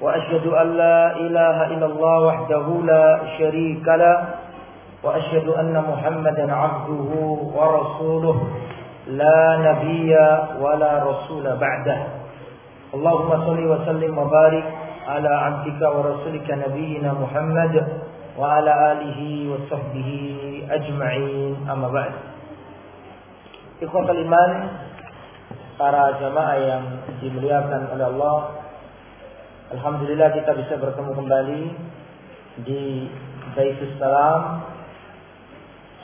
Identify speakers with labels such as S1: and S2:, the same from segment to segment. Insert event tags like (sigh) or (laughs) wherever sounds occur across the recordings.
S1: وأشهد أن لا إله إلا الله وحده لا شريك له وأشهد أن محمدا عبده ورسوله لا نبي ولا رسول بعده. اللهم صل وسلم وبارك على عبدك ورسولك نبينا محمد وعلى آله وصحبه أجمعين. أما بعد Ikhwatul iman para jamaah yang dimuliakan oleh Allah Alhamdulillah kita bisa bertemu kembali di Baitus Salam.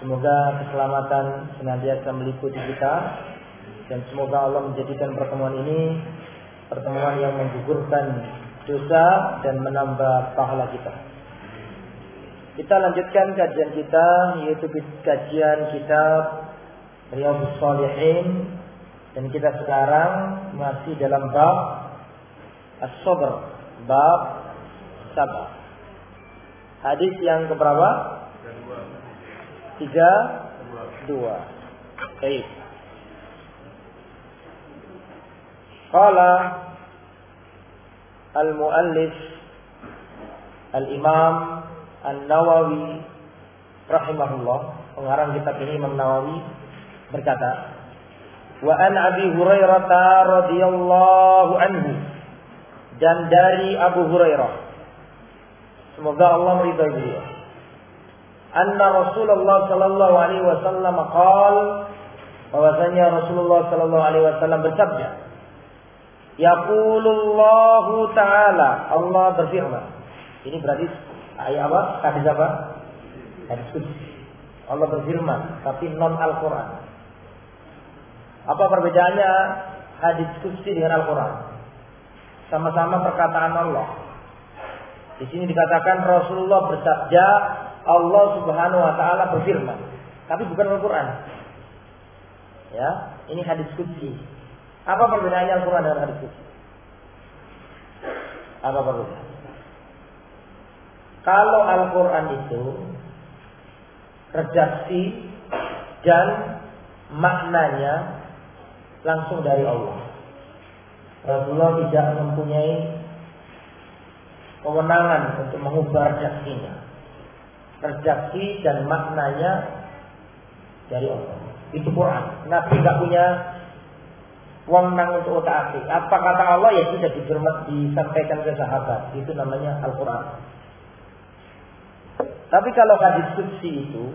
S1: Semoga keselamatan senantiasa meliputi kita dan semoga Allah menjadikan pertemuan ini pertemuan yang menggugurkan dosa dan menambah pahala kita. Kita lanjutkan kajian kita yaitu kajian kitab Riyadhus Shalihin dan kita sekarang masih dalam bab As-Sabr bab sabar. Hadis yang keberapa? Tiga, dua. Baik. Qala al-muallif al-imam An-Nawawi rahimahullah pengarang kitab ini Imam Nawawi berkata Wa an Abi Hurairah radhiyallahu anhu dan dari Abu Hurairah. Semoga Allah meridai beliau. Anna Rasulullah sallallahu alaihi wasallam qaal bahwasanya Rasulullah sallallahu alaihi wasallam bersabda Yaqulullahu taala Allah berfirman. Ini berarti ayat apa? Hadis apa? Hadis kudsi. Allah berfirman tapi non Al-Qur'an. Apa perbedaannya hadis kudsi dengan Al-Qur'an? Sama-sama perkataan Allah. Di sini dikatakan Rasulullah bersabda, Allah Subhanahu wa taala berfirman. Tapi bukan Al-Qur'an. Ya, ini hadis qudsi. Apa perbedaannya Al-Qur'an dengan hadis qudsi? Apa perbedaan? Kalau Al-Qur'an itu redaksi dan maknanya langsung dari Allah. Rasulullah tidak mempunyai kewenangan untuk mengubah redaksinya. Redaksi dan maknanya dari Allah. Itu Quran. Nabi tidak punya wewenang untuk otak atik. Apa kata Allah ya sudah disampaikan ke sahabat. Itu namanya Al-Quran. Tapi kalau hadis suci itu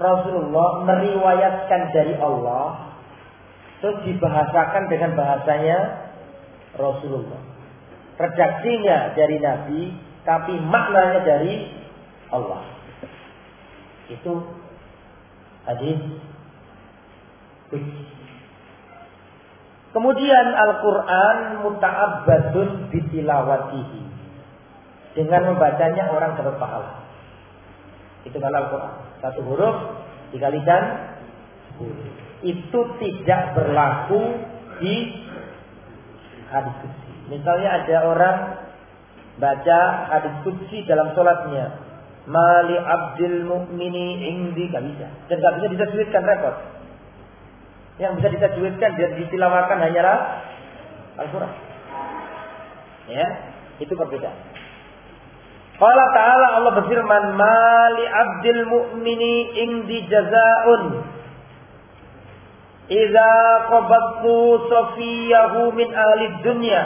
S1: Rasulullah meriwayatkan dari Allah Terus dibahasakan dengan bahasanya Rasulullah. Redaksinya dari Nabi, tapi maknanya dari Allah. Itu hadis Kemudian Al-Quran muta'abbadun bitilawatihi. Dengan membacanya orang dapat pahala. Itu kan Al-Quran. Satu huruf dikalikan sepuluh itu tidak berlaku di hadis kudsi. Misalnya ada orang baca hadis kudsi dalam sholatnya. Mali abdil mu'mini indi. Gak bisa. Dan gak bisa ditajwidkan rekod. Yang bisa ditajwidkan dan ditilawakan hanyalah Al-Quran. Ya, itu perbedaan. Allah Ta'ala Allah berfirman, Mali abdil mu'mini indi jazaun Iza qabattu safiyahu min ahli dunya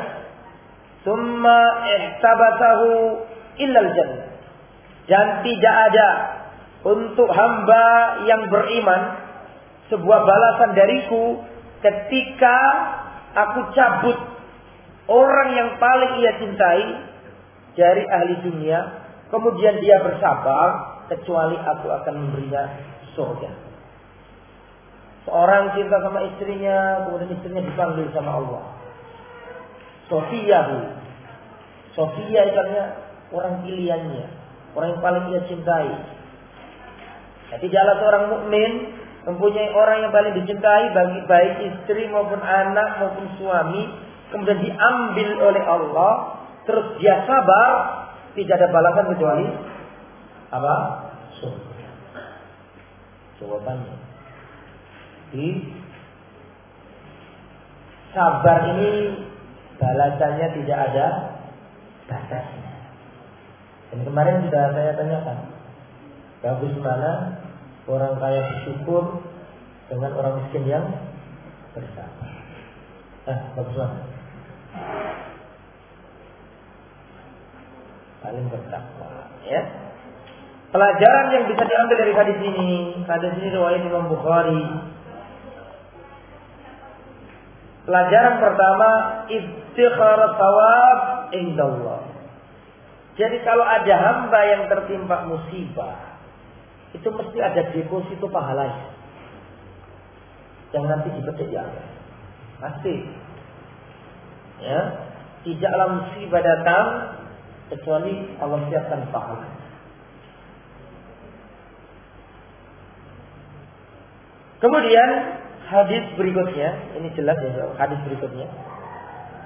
S1: Thumma ihtabatahu illal jannah Dan tidak ada untuk hamba yang beriman sebuah balasan dariku ketika aku cabut orang yang paling ia cintai dari ahli dunia kemudian dia bersabar kecuali aku akan memberinya surga. Seorang cinta sama istrinya, kemudian istrinya dipanggil sama Allah. Sofia bu. Sofia ikannya orang pilihannya, orang yang paling ia cintai. Nah, tidaklah seorang mukmin mempunyai orang yang paling dicintai bagi baik istri maupun anak maupun suami, kemudian diambil oleh Allah, terus dia sabar, tidak ada balasan kecuali apa? Surga. Jawabannya di sabar ini balasannya tidak ada batasnya. Dan kemarin sudah saya tanyakan, bagus mana orang kaya bersyukur dengan orang miskin yang bersabar. Eh, bagus mana? Paling bertakwa, ya. Pelajaran yang bisa diambil dari hadis ini, hadis ini riwayat Imam Bukhari. Pelajaran pertama, iftikhar thawab indallah. Jadi kalau ada hamba yang tertimpa musibah, itu mesti ada deposito pahalanya. Yang nanti dipetik ya. Pasti. Ya. Tidaklah musibah datang kecuali Allah siapkan pahala. Kemudian hadis berikutnya, ini jelas ya hadis berikutnya.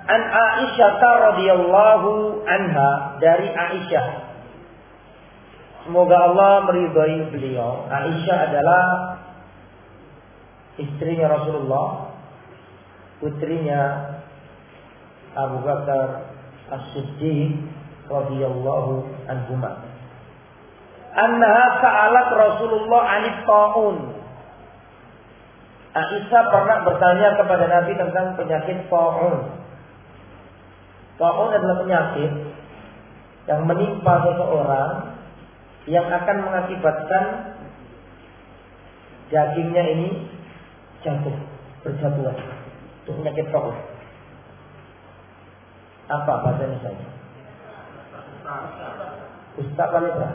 S1: An Aisyah radhiyallahu anha dari Aisyah. Semoga Allah meridhai beliau. Aisyah adalah istrinya Rasulullah, putrinya Abu Bakar As-Siddiq radhiyallahu anhuma. Annaha sa'alat Rasulullah 'anil ta'un Aisyah pernah bertanya kepada Nabi tentang penyakit ta'un. Ta'un adalah penyakit yang menimpa seseorang yang akan mengakibatkan dagingnya ini jatuh, berjatuhan. Itu penyakit ta'un. Apa bahasanya saya? Ustaz Palibra?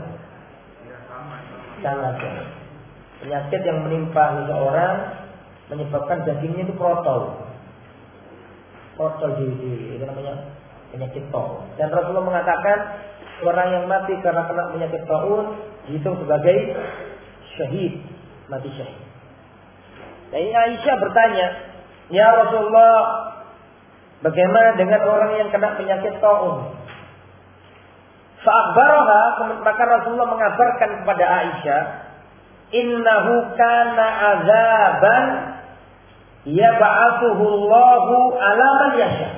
S1: Sama saja. Penyakit yang menimpa seseorang menyebabkan dagingnya itu protol. Protol di, itu namanya penyakit taun. Dan Rasulullah mengatakan orang yang mati karena kena penyakit taun dihitung sebagai syahid, mati syahid. Dan Aisyah bertanya, Ya Rasulullah, bagaimana dengan orang yang kena penyakit taun? Fa'akbaroha, maka Rasulullah mengabarkan kepada Aisyah, Innahu kana azaban yab'atsuhu Allahu ala man yasha.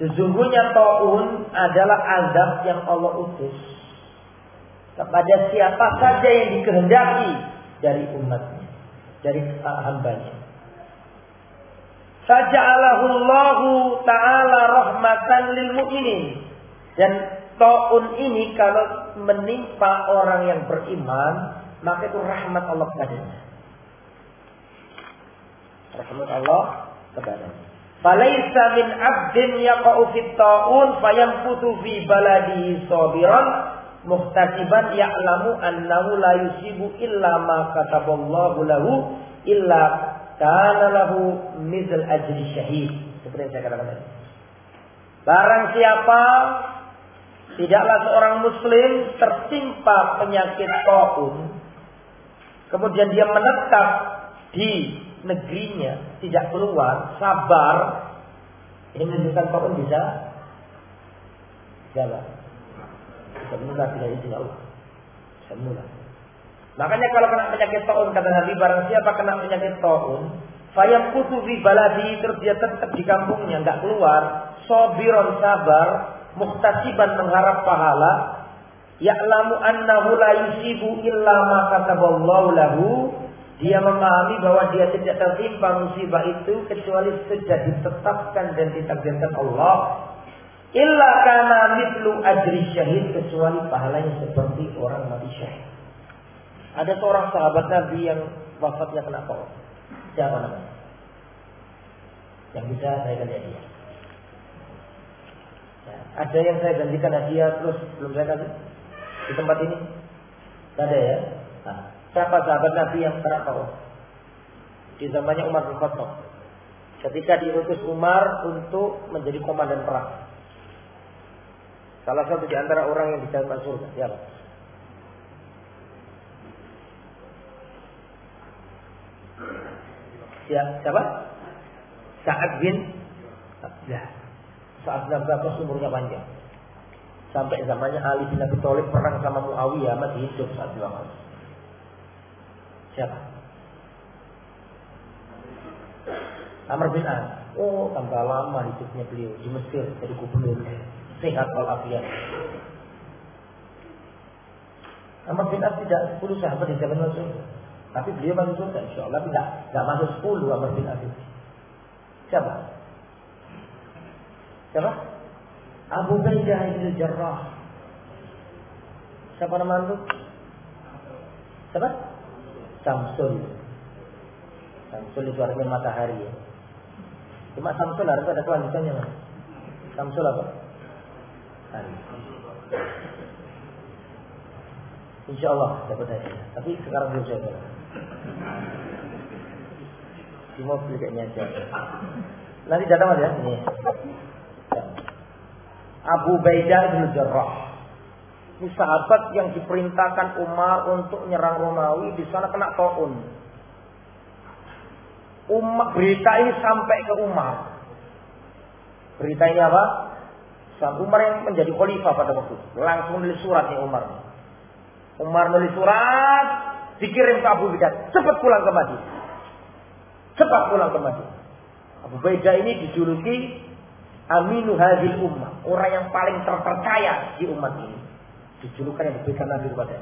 S1: Sesungguhnya taun adalah azab yang Allah utus kepada siapa saja yang dikehendaki dari umatnya, dari hambanya. Faja'alahu Allahu ta'ala rahmatan lil mu'minin. Dan taun ini kalau menimpa orang yang beriman, maka itu rahmat Allah kepadanya rahmat Allah kepadanya. Falaisa min abdin yaqa'u fit ta'un fayamkutu fi baladihi sabiran muhtasiban ya'lamu annahu la yusibu illa ma kataballahu lahu illa kana lahu mizal ajri syahid. Seperti yang saya katakan tadi. Barang siapa tidaklah seorang muslim tertimpa penyakit taun kemudian dia menetap di negerinya tidak keluar, sabar, ini menunjukkan kau pun bisa jalan. Bisa menular tidak izin Allah. Bisa menular. Makanya kalau kena penyakit taun kata Nabi barang siapa kena penyakit taun, Fayam kutu fi baladi terus dia tetap di kampungnya nggak keluar, sobiron sabar, muhtasiban mengharap pahala, ya'lamu annahu la yusibu illa ma kataballahu lahu dia memahami bahwa dia tidak tertimpa musibah itu kecuali sudah ditetapkan dan ditakdirkan Allah. Illa karena mitlu ajri syahid kecuali pahalanya seperti orang mati syahid. Ada seorang sahabat Nabi yang wafatnya kena kau. Siapa namanya? Yang bisa saya ganti dia. Ya, ada yang saya gantikan hadiah terus belum saya kasih di tempat ini? Tidak ada ya? Siapa sahabat Nabi yang tahu? Di zamannya Umar bin Khattab. Ketika diutus Umar untuk menjadi komandan perang. Salah satu di antara orang yang masuk surga. Siapa? Siapa? Sa'ad bin Abdullah. Sa'ad bin Abdullah umurnya panjang. Sampai zamannya Ali bin Abi Thalib perang sama Muawiyah masih hidup saat itu. Siapa? Amr bin As. Oh, tambah lama hidupnya beliau di Mesir jadi gubernur. Sehat walafiat. Amr bin As tidak 10 sahabat di zaman Rasul. Tapi beliau masuk surga insya Allah tidak tidak masuk sepuluh Amr bin Abi. Siapa? Siapa? Abu Baidah bin Jarrah. Siapa nama itu? Siapa? Samsul. Samsul itu artinya matahari ya. Cuma Samsul harus ada kelanjutannya. Samsul apa? Hari. Insya Allah dapat hadiah. Tapi sekarang belum saya di mobil kayaknya aja. Nanti datang aja. Ini. Abu Baidah bin Jarrah. Ini sahabat yang diperintahkan Umar untuk nyerang Romawi di sana kena taun. Umar berita ini sampai ke Umar. Berita apa? Sang Umar yang menjadi khalifah pada waktu itu. Langsung nulis surat nih Umar. Umar nulis surat, dikirim ke Abu Baidah, cepat pulang ke Madinah. Cepat pulang ke Madinah. Abu Baidah ini dijuluki Aminu Hadil Ummah, orang yang paling terpercaya di umat ini. Dijulukan yang diberikan Nabi kepada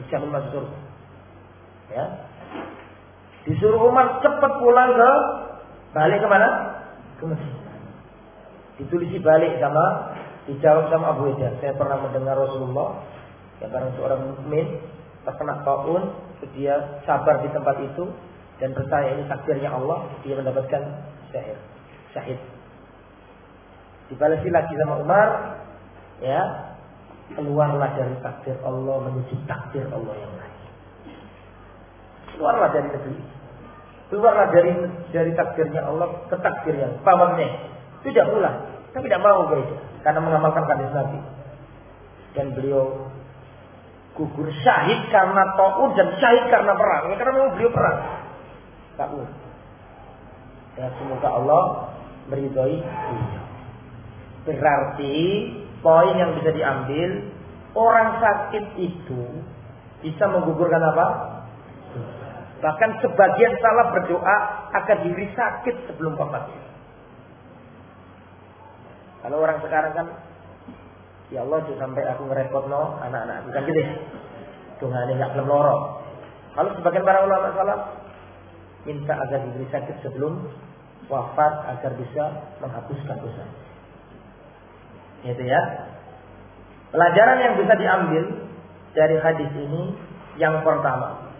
S1: Dijamin masuk surga. Ya. Disuruh Umar cepat pulang ke balik ke mana? Ke Mesir. Ditulisi balik sama dijawab sama Abu Baidah. Saya pernah mendengar Rasulullah yang barang seorang mukmin terkena taun, dia sabar di tempat itu dan percaya ini takdirnya Allah, dia mendapatkan syahid. Syahid. Dibalasi lagi sama Umar, ya keluarlah dari takdir Allah menuju takdir Allah yang lain. Keluarlah dari negeri. Keluarlah dari dari takdirnya Allah ke takdir yang pamannya. Tidak pula, tapi tidak mau guys, karena mengamalkan hadis Nabi. Dan beliau gugur syahid karena taun dan syahid karena perang. Ya, karena memang beliau perang. Taun. Ya, semoga Allah meridhoi beliau. Berarti poin yang bisa diambil orang sakit itu bisa menggugurkan apa? Bahkan sebagian salah berdoa agar diri sakit sebelum wafat. Kalau orang sekarang kan Ya Allah, jangan sampai aku ngerepot no anak-anak. Bukan gitu. ini nggak belum lorong. Kalau sebagian para ulama salam minta agar diberi sakit sebelum wafat agar bisa menghapuskan dosa. Itu ya. Pelajaran yang bisa diambil dari hadis ini yang pertama.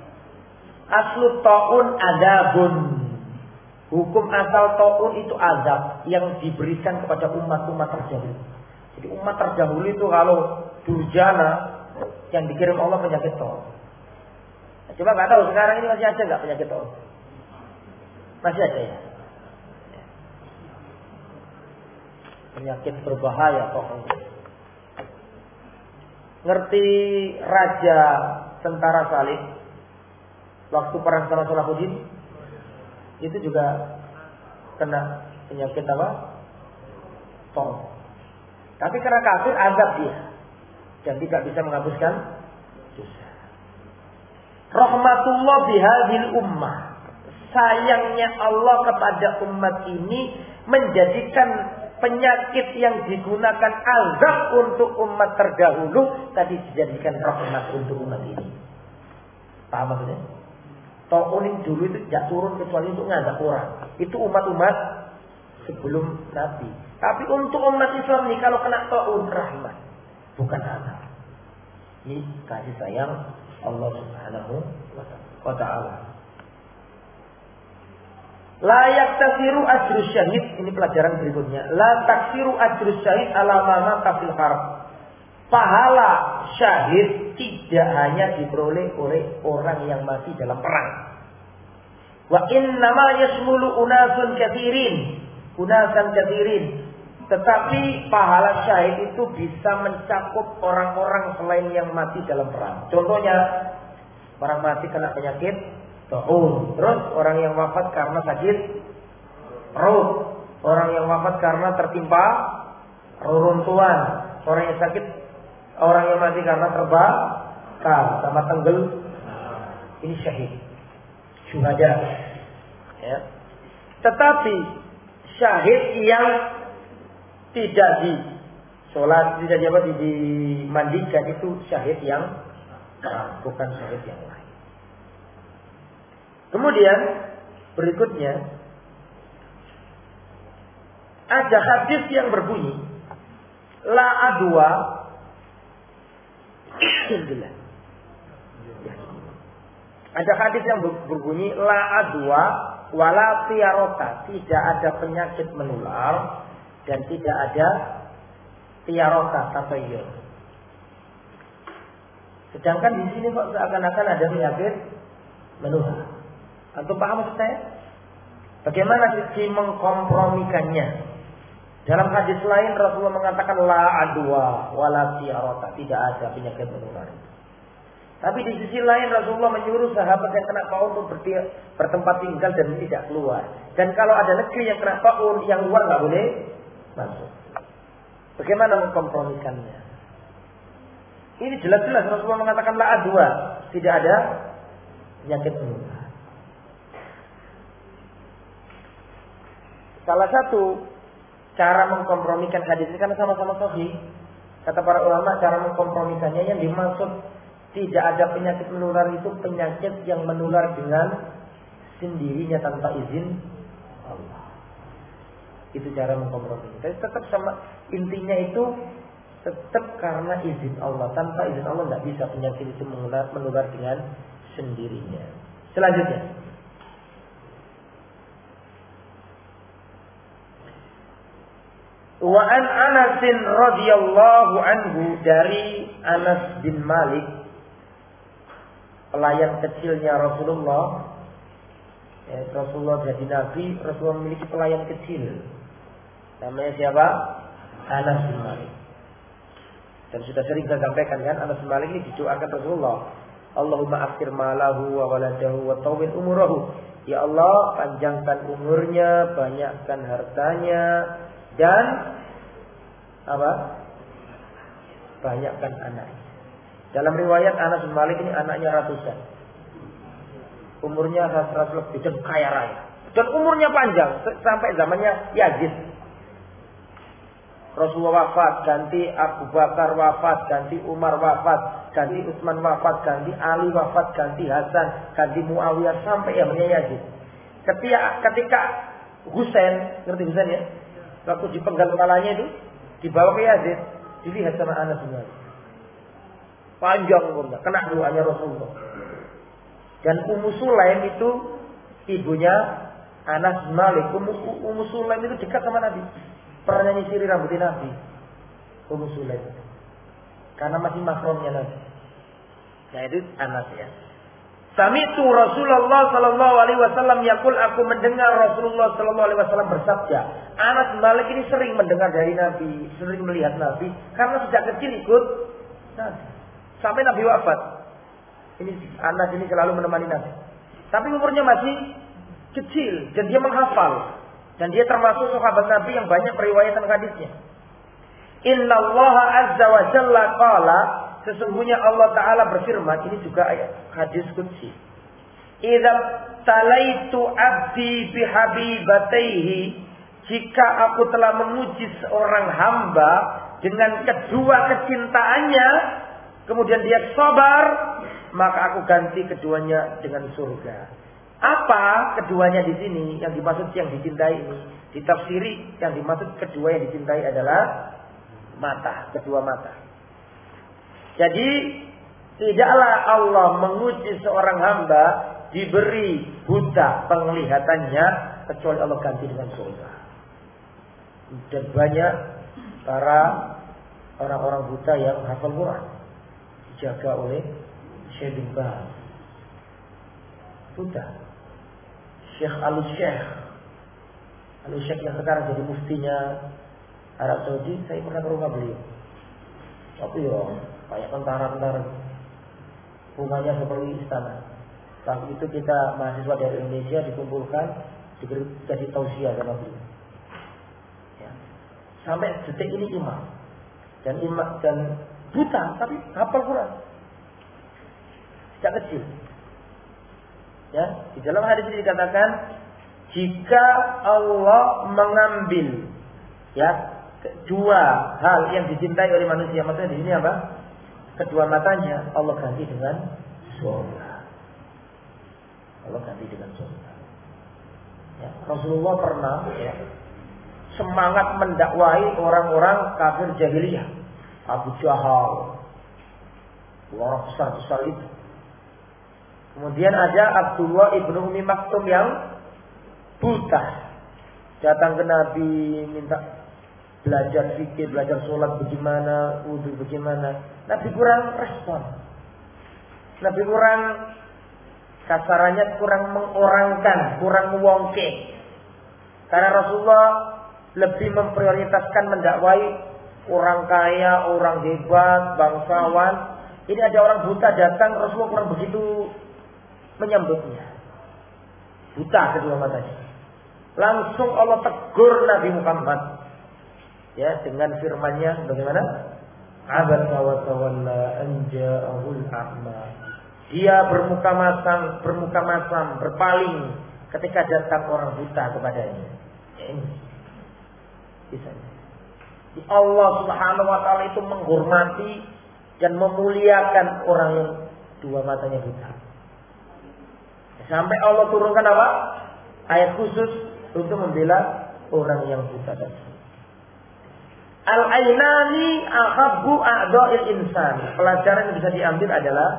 S1: Aslu ta'un adabun. Hukum asal ta'un itu azab yang diberikan kepada umat-umat terdahulu. Jadi umat terdahulu itu kalau durjana yang dikirim Allah penyakit tol. Nah, coba nggak tahu sekarang ini masih ada nggak penyakit tol? Masih ada ya. Penyakit berbahaya kok. Ngerti raja tentara salib waktu perang sama Salahuddin itu juga kena penyakit apa? Tol. Tapi karena kafir azab dia dan tidak bisa menghapuskan dosa. Rahmatullah bihadil ummah. Sayangnya Allah kepada umat ini menjadikan penyakit yang digunakan azab untuk umat terdahulu tadi dijadikan rahmat untuk umat ini. Paham maksudnya? Ta'unin dulu itu tidak turun kecuali untuk ngazab orang. Itu umat-umat sebelum Nabi. Tapi untuk umat Islam ini kalau kena taun rahmat, bukan azab. Ini kasih sayang Allah Subhanahu wa taala. Layak taksiru ajrus syahid ini pelajaran berikutnya. La taksiru ajrus syahid ala mama kafil harb. Pahala syahid tidak hanya diperoleh oleh orang yang mati dalam perang. Wa inna ma yasmulu unasun kathirin. Unasan kathirin Tetapi pahala syahid itu bisa mencakup orang-orang selain yang mati dalam perang. Contohnya, orang mati kena penyakit taun. Terus orang yang wafat karena sakit perut. Orang yang wafat karena tertimpa reruntuhan. Orang yang sakit, orang yang mati karena terbakar sama tenggel. Ini syahid. Syuhada. Ya. Tetapi syahid yang tidak di sholat, tidak di apa, itu syahid yang bukan syahid yang lain. Kemudian berikutnya ada hadis yang berbunyi la adwa ada hadis yang berbunyi la adwa wala tiarota tidak ada penyakit menular dan tidak ada tiarota tatayur. Sedangkan di sini kok seakan-akan ada penyakit menular. Antum paham maksud saya? Bagaimana sih mengkompromikannya? Dalam hadis lain Rasulullah mengatakan la adwa wala tiarota, tidak ada penyakit menular. Tapi di sisi lain Rasulullah menyuruh sahabat yang kena paun untuk bertempat tinggal dan tidak keluar. Dan kalau ada negeri yang kena paun, yang luar nggak boleh masuk. Bagaimana mengkompromikannya? Ini jelas-jelas Rasulullah mengatakan la adwa, tidak ada penyakit menular. Salah satu cara mengkompromikan hadis ini karena sama-sama sahih. Kata para ulama cara mengkompromikannya yang dimaksud tidak ada penyakit menular itu penyakit yang menular dengan sendirinya tanpa izin Allah. Itu cara mengkompromi. Tapi tetap sama intinya itu tetap karena izin Allah. Tanpa izin Allah nggak bisa penyakit itu menular, menular dengan sendirinya. Selanjutnya. Wa an Anas radhiyallahu anhu dari Anas bin Malik pelayan kecilnya Rasulullah. Ya, Rasulullah jadi nabi, Rasulullah memiliki pelayan kecil. Namanya siapa? Anas bin Malik. Dan sudah sering saya sampaikan kan, Anas bin Malik ini didoakan Rasulullah. Allahumma akhir malahu wa waladahu wa tawil umurahu. Ya Allah, panjangkan umurnya, banyakkan hartanya, dan apa? Banyakkan anaknya. Dalam riwayat Anas bin Malik ini anaknya ratusan. Umurnya seratus lebih dan kaya raya. Dan umurnya panjang sampai zamannya Yazid. Rasulullah wafat, ganti Abu Bakar wafat, ganti Umar wafat, ganti Utsman wafat, ganti Ali wafat, ganti Hasan, ganti Muawiyah sampai yang Yazid. Ketika ketika Husain, ngerti Husain ya? Waktu dipenggal kepalanya itu dibawa ke Yazid, dilihat sama Anas bin. Panjang umurnya, kena doanya Rasulullah. Dan Ummu Sulaim itu ibunya Anas Malik. Ummu, Ummu Sulaim itu dekat sama Nabi. Pernah nyisiri rambutnya Nabi. Ummu Sulaim. Karena masih mahramnya Nabi. Nah itu Anas ya. Sami'tu Rasulullah sallallahu alaihi wasallam yakul aku mendengar Rasulullah sallallahu alaihi wasallam bersabda. Anas Malik ini sering mendengar dari Nabi, sering melihat Nabi karena sejak kecil ikut Nabi. Sampai Nabi wafat. Ini anak ini selalu menemani Nabi. Tapi umurnya masih kecil dan dia menghafal dan dia termasuk sahabat Nabi yang banyak periwayatan hadisnya. Inna Allah azza wa jalla qala sesungguhnya Allah taala berfirman ini juga ayat hadis qudsi. Idza talaitu abdi bihabibataihi jika aku telah memuji seorang hamba dengan kedua kecintaannya kemudian dia sabar, maka aku ganti keduanya dengan surga. Apa keduanya di sini yang dimaksud yang dicintai ini? Ditafsiri yang dimaksud kedua yang dicintai adalah mata, kedua mata. Jadi tidaklah Allah menguji seorang hamba diberi buta penglihatannya kecuali Allah ganti dengan surga. Dan banyak para orang-orang buta yang hafal Quran dijaga oleh Syekh bin Baz. Sudah. Syekh Al Syekh. Al Syekh yang sekarang jadi muftinya Arab Saudi, saya pernah ke rumah beliau. Tapi ya, kayak tentara-tentara. Rumahnya seperti istana. Saat itu kita mahasiswa dari Indonesia dikumpulkan, dikasih tausiah sama beliau. Ya. Sampai detik ini imam. Dan imam dan buta, tapi hafal Quran. Sejak kecil. Ya, di dalam hadis ini dikatakan jika Allah mengambil ya dua hal yang dicintai oleh manusia, maksudnya di sini apa? Kedua matanya Allah ganti dengan surga. Allah ganti dengan surga. Ya, Rasulullah pernah ya, semangat mendakwai orang-orang kafir jahiliyah, Abu Jahal, orang besar-besar itu. Kemudian ada Abdullah ibnu Umi Maktum yang buta. Datang ke Nabi minta belajar fikir, belajar sholat bagaimana, wudhu bagaimana. Nabi kurang respon. Nabi kurang kasarannya kurang mengorangkan, kurang wongke. Karena Rasulullah lebih memprioritaskan mendakwai orang kaya, orang hebat, bangsawan. Ini ada orang buta datang, Rasulullah kurang begitu menyambutnya. Buta kedua matanya. Langsung Allah tegur Nabi Muhammad. Ya, dengan firman-Nya bagaimana? Abasa wa tawalla anja'ahul a'ma. Dia bermuka masam, bermuka masam, berpaling ketika datang orang buta kepadanya. Ya, ini. Bisa. Allah Subhanahu wa taala itu menghormati dan memuliakan orang yang dua matanya buta. Sampai Allah turunkan apa? Ayat khusus untuk membela orang yang buta tadi. Al-ainani ahabbu a'dha'il insan. Pelajaran yang bisa diambil adalah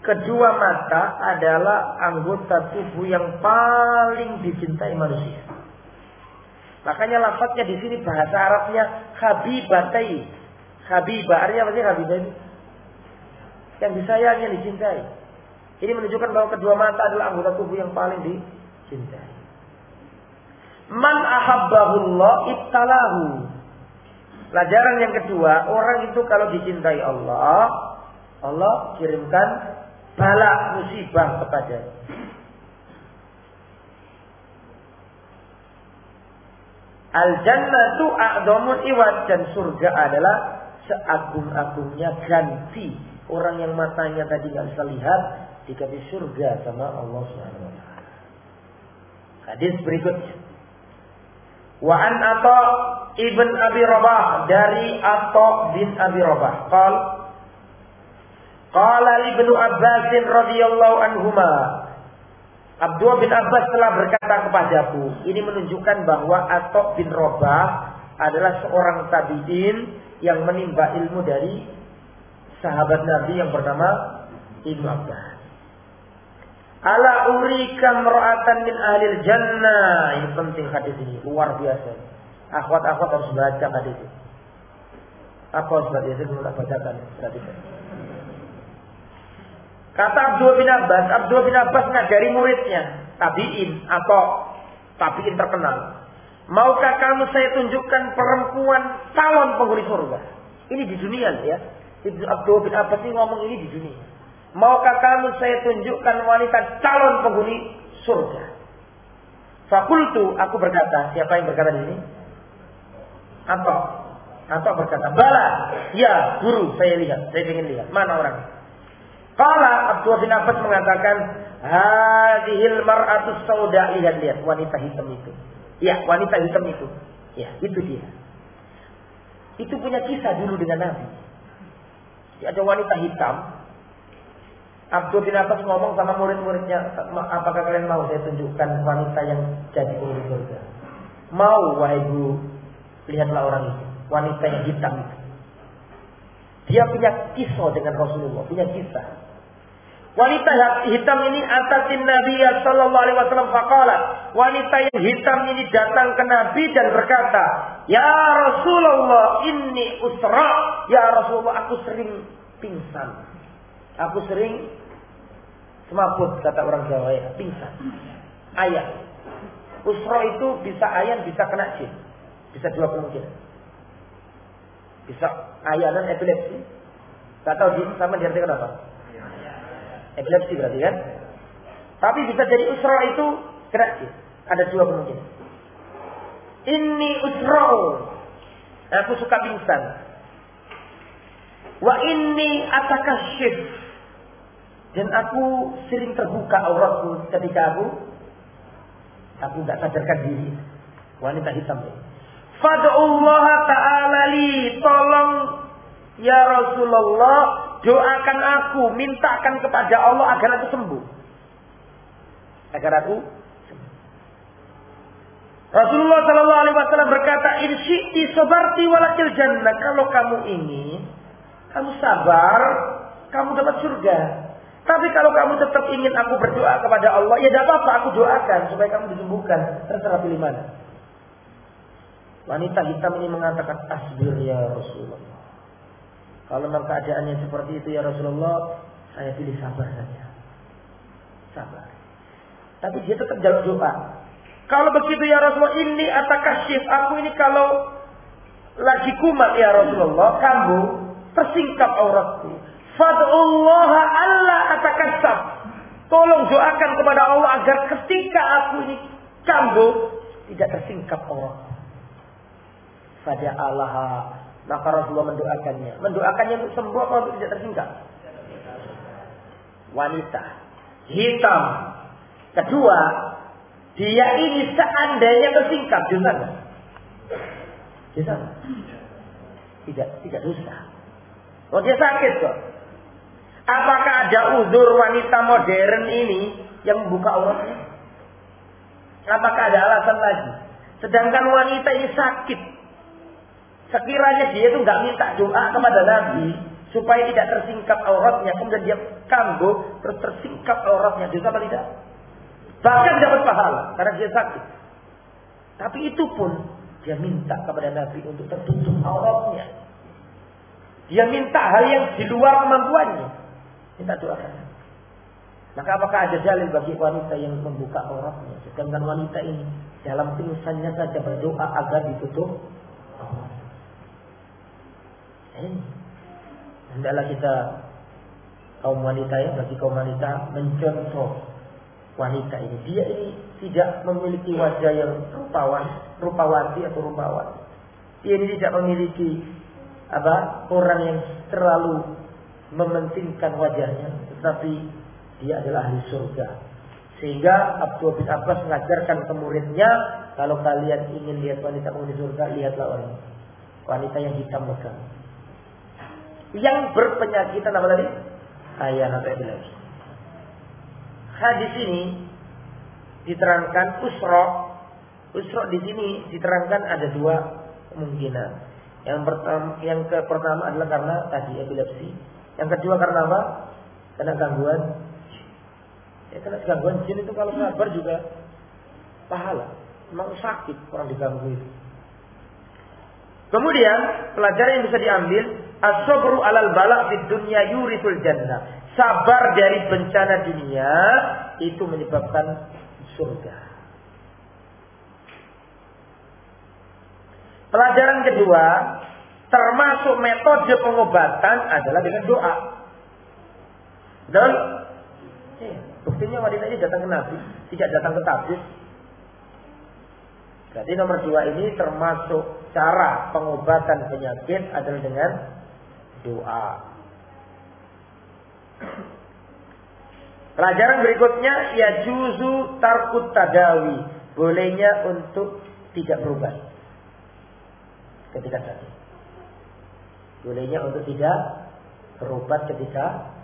S1: kedua mata adalah anggota tubuh yang paling dicintai manusia. Makanya lafadznya di sini bahasa Arabnya habibatai. Habibah artinya apa sih habibah ini? Yang disayangi, yang dicintai. Ini menunjukkan bahwa kedua mata adalah anggota tubuh yang paling dicintai. Man ahabbahullah ibtalahu. Pelajaran yang kedua, orang itu kalau dicintai Allah, Allah kirimkan bala musibah kepada Al jannatu a'dhamul iwad dan surga adalah seagung-agungnya ganti orang yang matanya tadi nggak bisa lihat dikasih surga sama Allah Subhanahu wa taala. Hadis berikutnya. Wa an Atta ibn Abi Rabah dari Atta bin Abi Rabah. Qal Qala Ibnu Abbas radhiyallahu anhuma Abdullah bin Abbas telah berkata kepadaku, ini menunjukkan bahwa Atta bin Rabah adalah seorang tabi'in yang menimba ilmu dari sahabat Nabi yang bernama Ibnu Abbas. Ala urika mer'atan min ahlil jannah. Ini penting hadis ini, luar biasa. Akhwat-akhwat harus baca hadis ini. Apa sebab itu belum bacakan perhatikan. Kata Abdul bin Abbas, Abdul bin Abbas ngajari muridnya, tabiin atau tabiin terkenal. Maukah kamu saya tunjukkan perempuan calon penghuni surga? Ini di dunia ya. Ibnu Abdul bin Abbas ini ngomong ini di dunia. Maukah kamu saya tunjukkan wanita calon penghuni surga? Fakultu, aku berkata, siapa yang berkata di sini? Apa? Atau berkata, bala, ya guru, saya lihat, saya ingin lihat, mana orang? Kala Abdul bin Abbas mengatakan, hadihil mar'atus sauda, lihat-lihat, wanita hitam itu. Ya, wanita hitam itu. Ya, itu dia. Itu punya kisah dulu dengan Nabi. Ada wanita hitam, Abdul bin Abbas ngomong sama murid-muridnya, apakah kalian mau saya tunjukkan wanita yang jadi penghuni surga? Mau, wahai guru, lihatlah orang itu, wanita yang hitam itu. Dia punya kisah dengan Rasulullah, punya kisah. Wanita hitam ini atasin Nabi Sallallahu Alaihi Wasallam fakalat. Wanita yang hitam ini datang ke Nabi dan berkata, Ya Rasulullah, ini usra. Ya Rasulullah, aku sering pingsan. Aku sering semaput kata orang Jawa ya, pingsan. Ayah. Usro itu bisa ayam, bisa kena jin. Bisa dua kemungkinan. Bisa ayanan epilepsi. Gak tahu di sama diartikan apa? Epilepsi berarti kan? Tapi bisa jadi usra itu kena Ada dua kemungkinan. Ini usra. Aku suka pingsan. Wa ini atakasyif. Dan aku sering terbuka auratku ketika aku aku nggak sadarkan diri. Wanita hitam ini. Fad'ullah ta'ala li. Tolong ya Rasulullah doakan aku, mintakan kepada Allah agar aku sembuh. Agar aku sembuh. Rasulullah Shallallahu Alaihi Wasallam berkata, Insyiti sobarti walakil jannah. Kalau kamu ini, kamu sabar, kamu dapat surga. Tapi kalau kamu tetap ingin aku berdoa kepada Allah, ya tidak apa-apa, aku doakan supaya kamu disembuhkan. Terserah pilih mana. Wanita hitam ini mengatakan, asbir ya Rasulullah. Kalau memang keadaannya seperti itu ya Rasulullah, saya pilih sabar saja. Sabar. Tapi dia tetap jalan doa. Kalau begitu ya Rasulullah, ini atakasyif. Aku ini kalau lagi kumat ya Rasulullah, kamu tersingkap auratku. Fad'ullah Allah atakasyaf. Tolong doakan kepada Allah agar ketika aku ini kambuh tidak tersingkap auratku. Allah maka Rasulullah mendoakannya. Mendoakannya untuk sembuh atau untuk tidak tersingkap? Wanita. Hitam. Kedua, dia ini seandainya tersingkap dosa Dosa Tidak, tidak dosa. Oh dia sakit kok. Apakah ada uzur wanita modern ini yang membuka auratnya? Apakah ada alasan lagi? Sedangkan wanita ini sakit, Sekiranya dia itu nggak minta doa kepada Nabi supaya tidak tersingkap auratnya, kemudian dia kambuh terus tersingkap auratnya, dosa apa tidak? Bahkan dapat pahala karena dia sakit. Tapi itu pun dia minta kepada Nabi untuk tertutup auratnya. Dia minta hal yang di luar kemampuannya. Minta doa Maka apakah ada dalil bagi wanita yang membuka auratnya? Sedangkan wanita ini dalam pingsannya saja berdoa agar ditutup ini. Hendaklah kita kaum wanita ya bagi kaum wanita mencontoh wanita ini. Dia ini tidak memiliki wajah yang rupawan, rupawati atau rupawan. Dia ini tidak memiliki apa orang yang terlalu mementingkan wajahnya, tetapi dia adalah ahli surga. Sehingga Abdul bin Abbas mengajarkan ke muridnya, kalau kalian ingin lihat wanita penghuni surga, lihatlah wanita. Wanita yang hitam megah yang berpenyakitan apa tadi? Ayah atau epilepsi. Hadis ini diterangkan usro. Usro di sini diterangkan ada dua kemungkinan. Yang pertama, yang ke pertama adalah karena tadi epilepsi. Yang kedua karena apa? Karena gangguan. Ya karena gangguan jin itu kalau sabar juga pahala. Memang sakit orang diganggu itu. Kemudian pelajaran yang bisa diambil As-sabru alal bala di dunia yuritul jannah. Sabar dari bencana dunia itu menyebabkan surga. Pelajaran kedua, termasuk metode pengobatan adalah dengan doa. Dan eh, buktinya wanita ini datang ke Nabi, tidak datang ke tabib. Jadi nomor dua ini termasuk cara pengobatan penyakit adalah dengan doa. Pelajaran berikutnya ya juzu tarkut tadawi. Bolehnya untuk tidak berubah. Ketika sakit. Bolehnya untuk tidak berobat ketika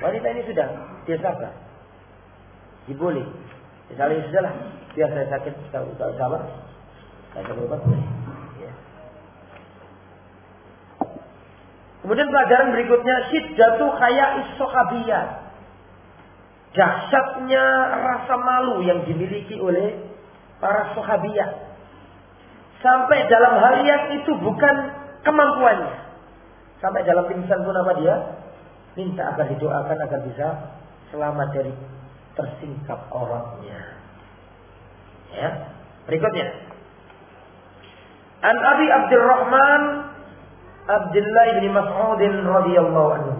S1: wanita ini sudah dia sabar. Diboleh. Misalnya sudah lah, biar saya sakit, kalau sabar, saya berobat boleh. Kemudian pelajaran berikutnya syiddatu khaya isohabiyah. Dahsyatnya rasa malu yang dimiliki oleh para sahabiyah. Sampai dalam hal yang itu bukan kemampuannya. Sampai dalam pingsan pun apa dia? Minta agar didoakan agar bisa selamat dari tersingkap orangnya. Ya. Berikutnya. An Abi Abdurrahman Abdullah bin Mas'ud radhiyallahu anhu.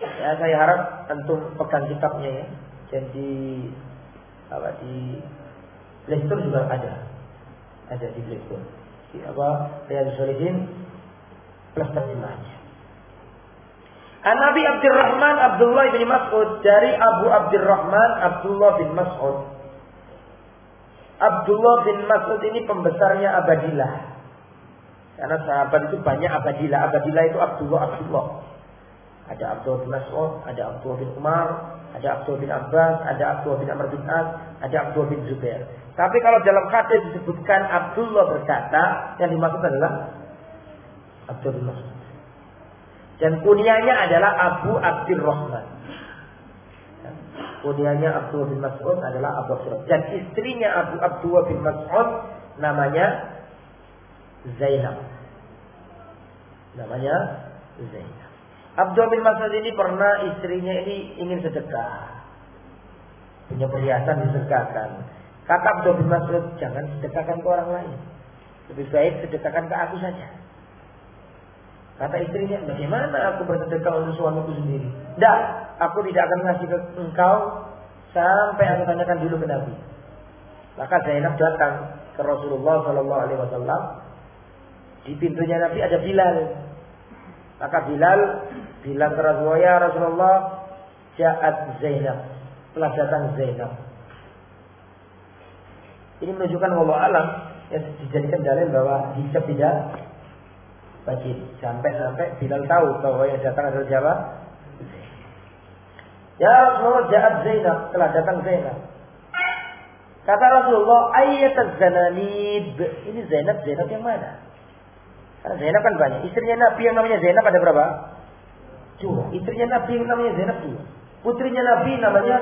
S1: Ya, saya harap antum pegang kitabnya ya. Jadi apa di Play Store juga ada. Ada di Play Store. Di apa? Riyadhus Shalihin terjemahnya. An Nabi Abdurrahman Abdullah bin Mas'ud dari Abu Abdurrahman Abdullah bin Mas'ud. Abdullah bin Mas'ud ini pembesarnya Abadillah. Karena sahabat itu banyak abadilah. Abadilah itu Abdullah Abdullah. Ada Abdullah bin Mas'ud, ada Abdullah bin Umar, ada Abdullah bin Abbas, ada Abdullah bin Amr bin As, ada Abdullah bin Zubair. Tapi kalau dalam hadis disebutkan Abdullah berkata, yang dimaksud adalah Abdullah. Dan kunianya adalah Abu Abdurrahman. Kunianya Abdullah bin Mas'ud adalah Abu Abdurrahman. Dan istrinya Abu Abdullah bin Mas'ud namanya Zainab. Namanya Zainab. Abdul bin Mas'ud ini pernah istrinya ini ingin sedekah. Punya perhiasan disedekahkan. Kata Abdul bin Mas'ud, jangan sedekahkan ke orang lain. Lebih baik sedekahkan ke aku saja. Kata istrinya, bagaimana aku bersedekah untuk suamiku sendiri? Tidak, aku tidak akan ngasih ke engkau sampai aku tanyakan dulu ke Nabi. Maka Zainab datang ke Rasulullah Shallallahu Alaihi Wasallam di pintunya Nabi ada Bilal. Maka Bilal bilang ke Rasulullah, ya Rasulullah, Ja'at Zainab. Telah datang Zainab. Ini menunjukkan Allah alam yang dijadikan dalil bahwa hijab tidak wajib. Sampai-sampai Bilal tahu bahwa yang datang adalah siapa? Ya Rasulullah Ja'at Zainab. Telah datang Zainab. Kata Rasulullah, ayat zananid. Ini Zainab, Zainab yang mana? Karena Zainab kan banyak. Istrinya Nabi yang namanya Zainab ada berapa? Dua. Istrinya Nabi yang namanya Zainab dua. Putrinya Nabi namanya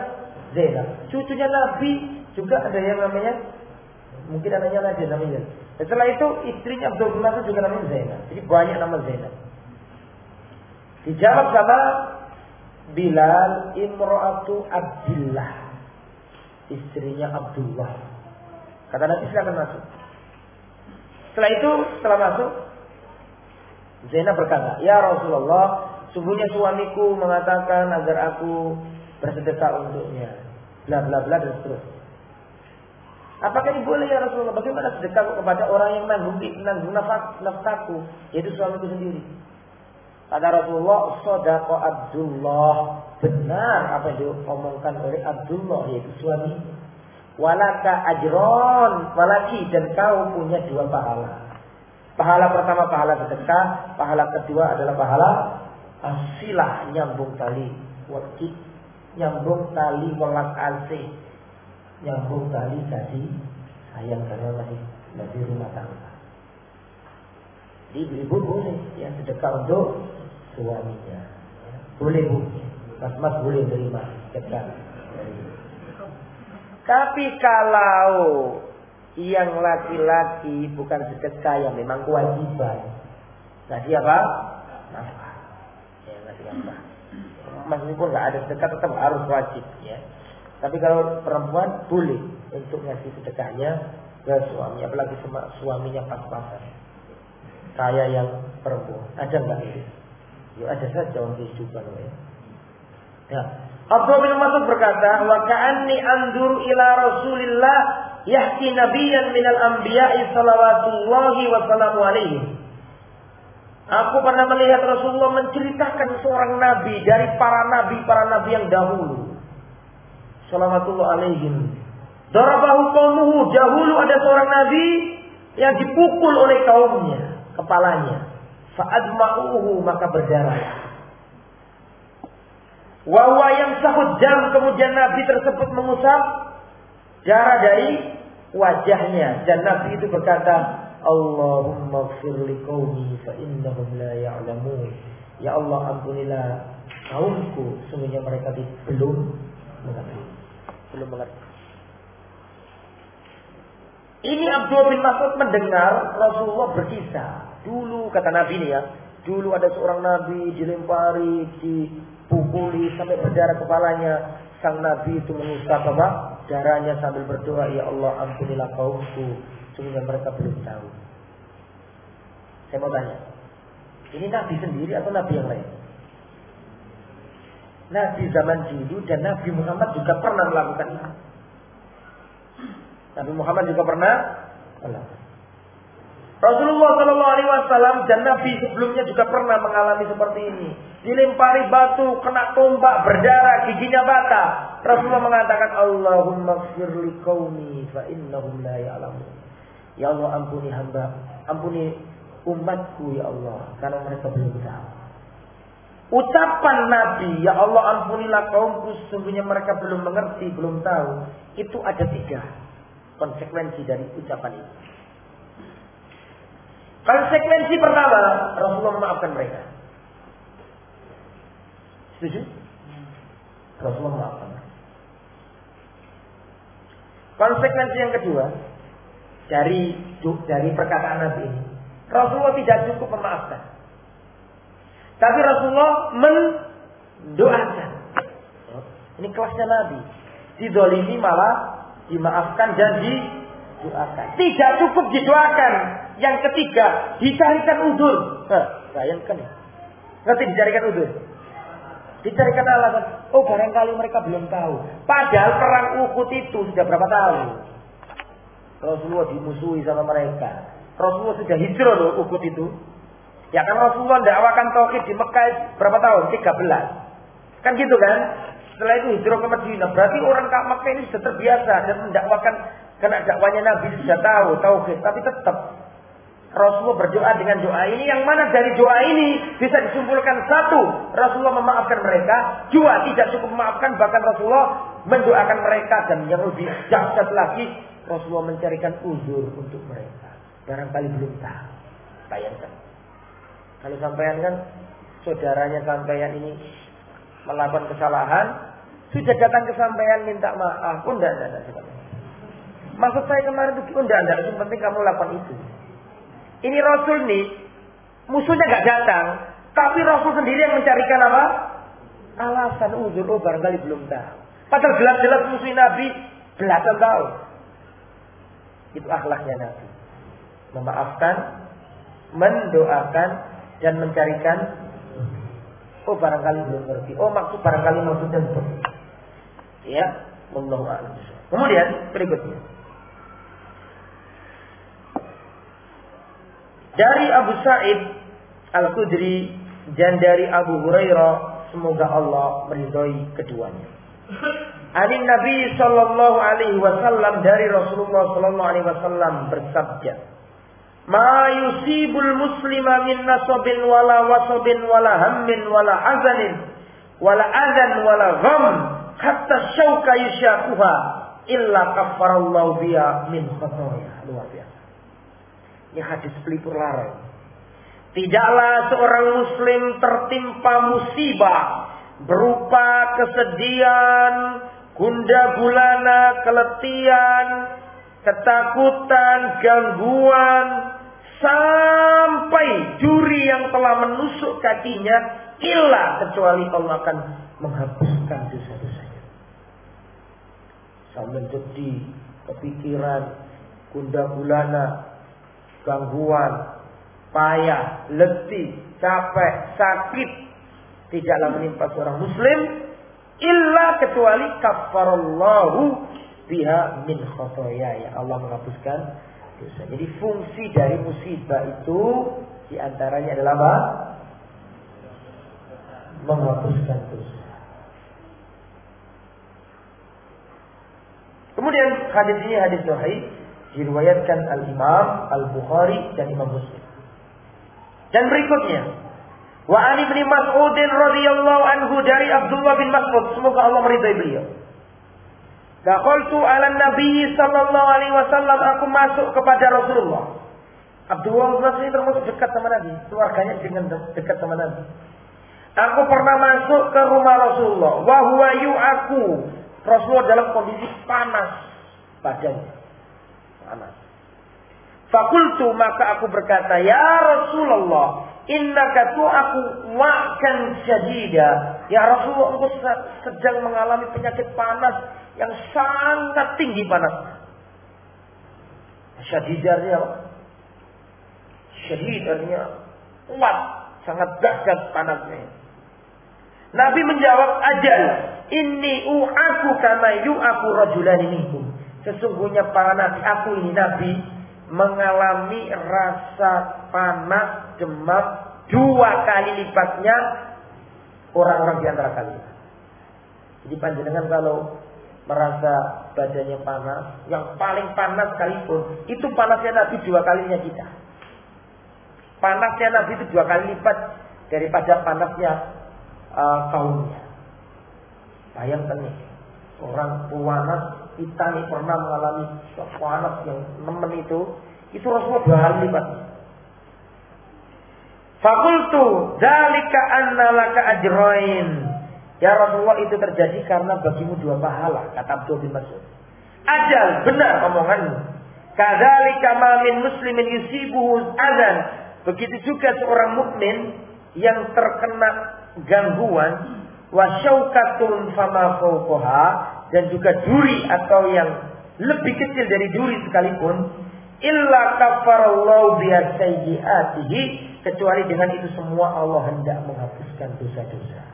S1: Zainab. Cucunya Nabi juga ada yang namanya mungkin anaknya Nabi namanya. Setelah itu istrinya Abdul Mas'ud juga namanya Zainab. Jadi banyak nama Zainab. Dijawab sama Bilal Imro'atu Abdullah. Istrinya Abdullah. Kata Nabi silakan masuk. Setelah itu, setelah masuk, Zainab berkata, Ya Rasulullah, sungguhnya suamiku mengatakan agar aku bersedekah untuknya. Bla bla bla dan seterusnya. Apakah ini boleh ya Rasulullah? Bagaimana sedekah kepada orang yang nanggung nanggung nafkah nafkahku, yaitu suamiku sendiri? Kata Rasulullah, Sodako Abdullah. Benar apa yang diomongkan oleh Abdullah, yaitu suami. Walaka ajron, walaki dan kau punya dua pahala. Pahala pertama pahala sedekah, pahala kedua adalah pahala asilah nyambung tali wakit nyambung tali welak asih nyambung tali kasih sayang karena masih masih rumah tangga. Jadi ibu boleh ya sedekah untuk suaminya. Ya. Boleh bu, mas-mas boleh terima sedekah. Tapi kalau yang laki-laki bukan sedekah yang memang kewajiban. Nah siapa? Nafkah. Ya ngasih nafkah. Meskipun nggak ada sedekah tetap harus wajib ya. Tapi kalau perempuan boleh untuk ngasih sedekahnya ke suami, apalagi sama suaminya pas-pasan. Kaya yang perempuan, ada nggak ini? Ya ada saja untuk kehidupan ya. Ya. Abdul bin Mas'ud berkata, "Wa ka'anni anzur ila Rasulillah yahki nabiyan minal anbiya'i salawatullahi wa salamu alaihi. Aku pernah melihat Rasulullah menceritakan seorang nabi dari para nabi para nabi yang dahulu. Salawatullah alaihim. Darabahu qaumuhu dahulu ada seorang nabi yang dipukul oleh kaumnya, kepalanya. Fa'adma'uhu maka berdarah. Wa yang sahut jam kemudian nabi tersebut mengusap darah dari wajahnya dan Nabi itu berkata Allahumma firli qawmi fa innahum la ya'lamun ya Allah ampunilah kaumku sungguhnya mereka belum mengerti belum mengerti ini Abdul bin Mas'ud mendengar Rasulullah berkisah dulu kata Nabi ini ya dulu ada seorang Nabi dilempari dipukuli sampai berdarah kepalanya sang Nabi itu mengusap apa darahnya sambil berdoa, Ya Allah ampunilah kaumku. Sehingga mereka belum tahu. Saya mau tanya. Ini Nabi sendiri atau Nabi yang lain? Nabi zaman dulu dan Nabi Muhammad juga pernah melakukan ini. Nabi Muhammad juga pernah. Rasulullah Shallallahu Alaihi Wasallam dan Nabi sebelumnya juga pernah mengalami seperti ini. Dilempari batu, kena tombak, berdarah, giginya bata. Rasulullah mengatakan, Allahumma firli kaumi fa innahum la ya'lamun. Ya Allah ampuni hamba, ampuni umatku ya Allah, karena mereka belum tahu. Ucapan Nabi, ya Allah ampunilah kaumku, sesungguhnya mereka belum mengerti, belum tahu. Itu ada tiga konsekuensi dari ucapan itu. Konsekuensi pertama, Rasulullah memaafkan mereka. Setuju? Rasulullah memaafkan mereka. Konsekuensi yang kedua dari dari perkataan Nabi ini, Rasulullah tidak cukup memaafkan. Tapi Rasulullah mendoakan. Ini kelasnya Nabi. Didolimi malah dimaafkan dan didoakan. Tidak cukup didoakan, yang ketiga, dicarikan udur. Nah, bayangkan ya. Nanti dicarikan udur. Dicarikan alasan. Oh barangkali mereka belum tahu. Padahal perang Uhud itu sudah berapa tahun. Rasulullah dimusuhi sama mereka. Rasulullah sudah hijrah loh Uhud itu. Ya kan Rasulullah dakwakan tauhid di Mekah berapa tahun? 13. Kan gitu kan? Setelah itu hijrah ke Madinah. Berarti orang Mekah ini sudah terbiasa dan mendakwakan karena dakwanya Nabi sudah tahu tauhid, tapi tetap Rasulullah berdoa dengan doa ini yang mana dari doa ini bisa disimpulkan satu Rasulullah memaafkan mereka dua tidak cukup memaafkan bahkan Rasulullah mendoakan mereka dan yang lebih dahsyat lagi Rasulullah mencarikan uzur untuk mereka barangkali belum tahu bayangkan kalau sampean kan saudaranya sampean ini melakukan kesalahan sudah datang ke sampean minta maaf pun tidak ada maksud saya kemarin itu pun tidak ada yang penting kamu lakukan itu ini Rasul nih, musuhnya gak datang. Tapi Rasul sendiri yang mencarikan apa? Alasan uzur, oh barangkali belum tahu. Padahal jelas-jelas musuh Nabi belasan tahun. Itu akhlaknya Nabi. Memaafkan, mendoakan, dan mencarikan Oh barangkali belum ngerti. Oh maksud barangkali maksudnya seperti Ya, Allah Kemudian berikutnya. Dari Abu Sa'id Al-Khudri dan dari Abu Hurairah semoga Allah meridhoi keduanya. Ali Nabi sallallahu alaihi wasallam dari Rasulullah sallallahu alaihi wasallam bersabda, "Ma yusibul muslima min nasabin wala wasabin wala hammin wala hazanin wala adan wala gham hatta syauka yusyakuha illa kaffarallahu biha min khotoya." Luar biasa. Ini hadis pelipur larang. Tidaklah seorang muslim tertimpa musibah berupa kesedihan, gunda gulana, keletihan, ketakutan, gangguan, sampai duri yang telah menusuk kakinya, ilah kecuali Allah akan menghapuskan dosa-dosanya. Sampai jadi kepikiran, gunda gulana, gangguan, payah, letih, capek, sakit tidaklah menimpa seorang muslim illa kecuali kafarallahu biha min khotoya ya Allah menghapuskan dosa. Jadi fungsi dari musibah itu di antaranya adalah apa? Menghapuskan dosa. Kemudian hadis ini hadis sahih diriwayatkan Al-Imam Al-Bukhari dan Imam Muslim. Dan berikutnya, wa Ali bin Mas'ud radhiyallahu anhu dari Abdullah bin Mas'ud, semoga Allah meridai beliau. Dakhaltu ala Nabi sallallahu alaihi wasallam, aku masuk kepada Rasulullah. Abdullah bin Mas'ud termasuk dekat sama Nabi, keluarganya dengan dekat sama Nabi. Aku pernah masuk ke rumah Rasulullah, wa huwa yu'aku. Rasulullah dalam kondisi panas badannya panas. Fakultu maka aku berkata, Ya Rasulullah, innaka aku wakan syadida. Ya Rasulullah, engkau sedang mengalami penyakit panas yang sangat tinggi panas. Syadid artinya apa? Syadid artinya kuat, sangat dahsyat panasnya. Nabi menjawab ajal, ini u'aku kama yu'aku rajulani minkum. Sesungguhnya para nabi, aku ini nabi, mengalami rasa panas, demam, dua kali lipatnya orang-orang di antara kalian. Jadi panjenengan kalau merasa badannya panas, yang paling panas sekalipun, itu panasnya Nabi dua kalinya kita. Panasnya Nabi itu dua kali lipat daripada panasnya uh, kaumnya. Bayangkan nih, orang panas, kita nih pernah mengalami panas yang nemen itu, itu Rasulullah dua kali lipat. Fakultu dalika anna laka ajroin. Ya Rasulullah itu terjadi karena bagimu dua pahala, kata Abdul bin Mas'ud. Ajal, benar omonganmu. Kadzalika ma min muslimin yusibuhu azan. Begitu juga seorang mukmin yang terkena gangguan wa syaukatun fama fawqaha dan juga duri atau yang lebih kecil dari duri sekalipun illa kafarallahu biha kecuali dengan itu semua Allah hendak menghapuskan dosa-dosa.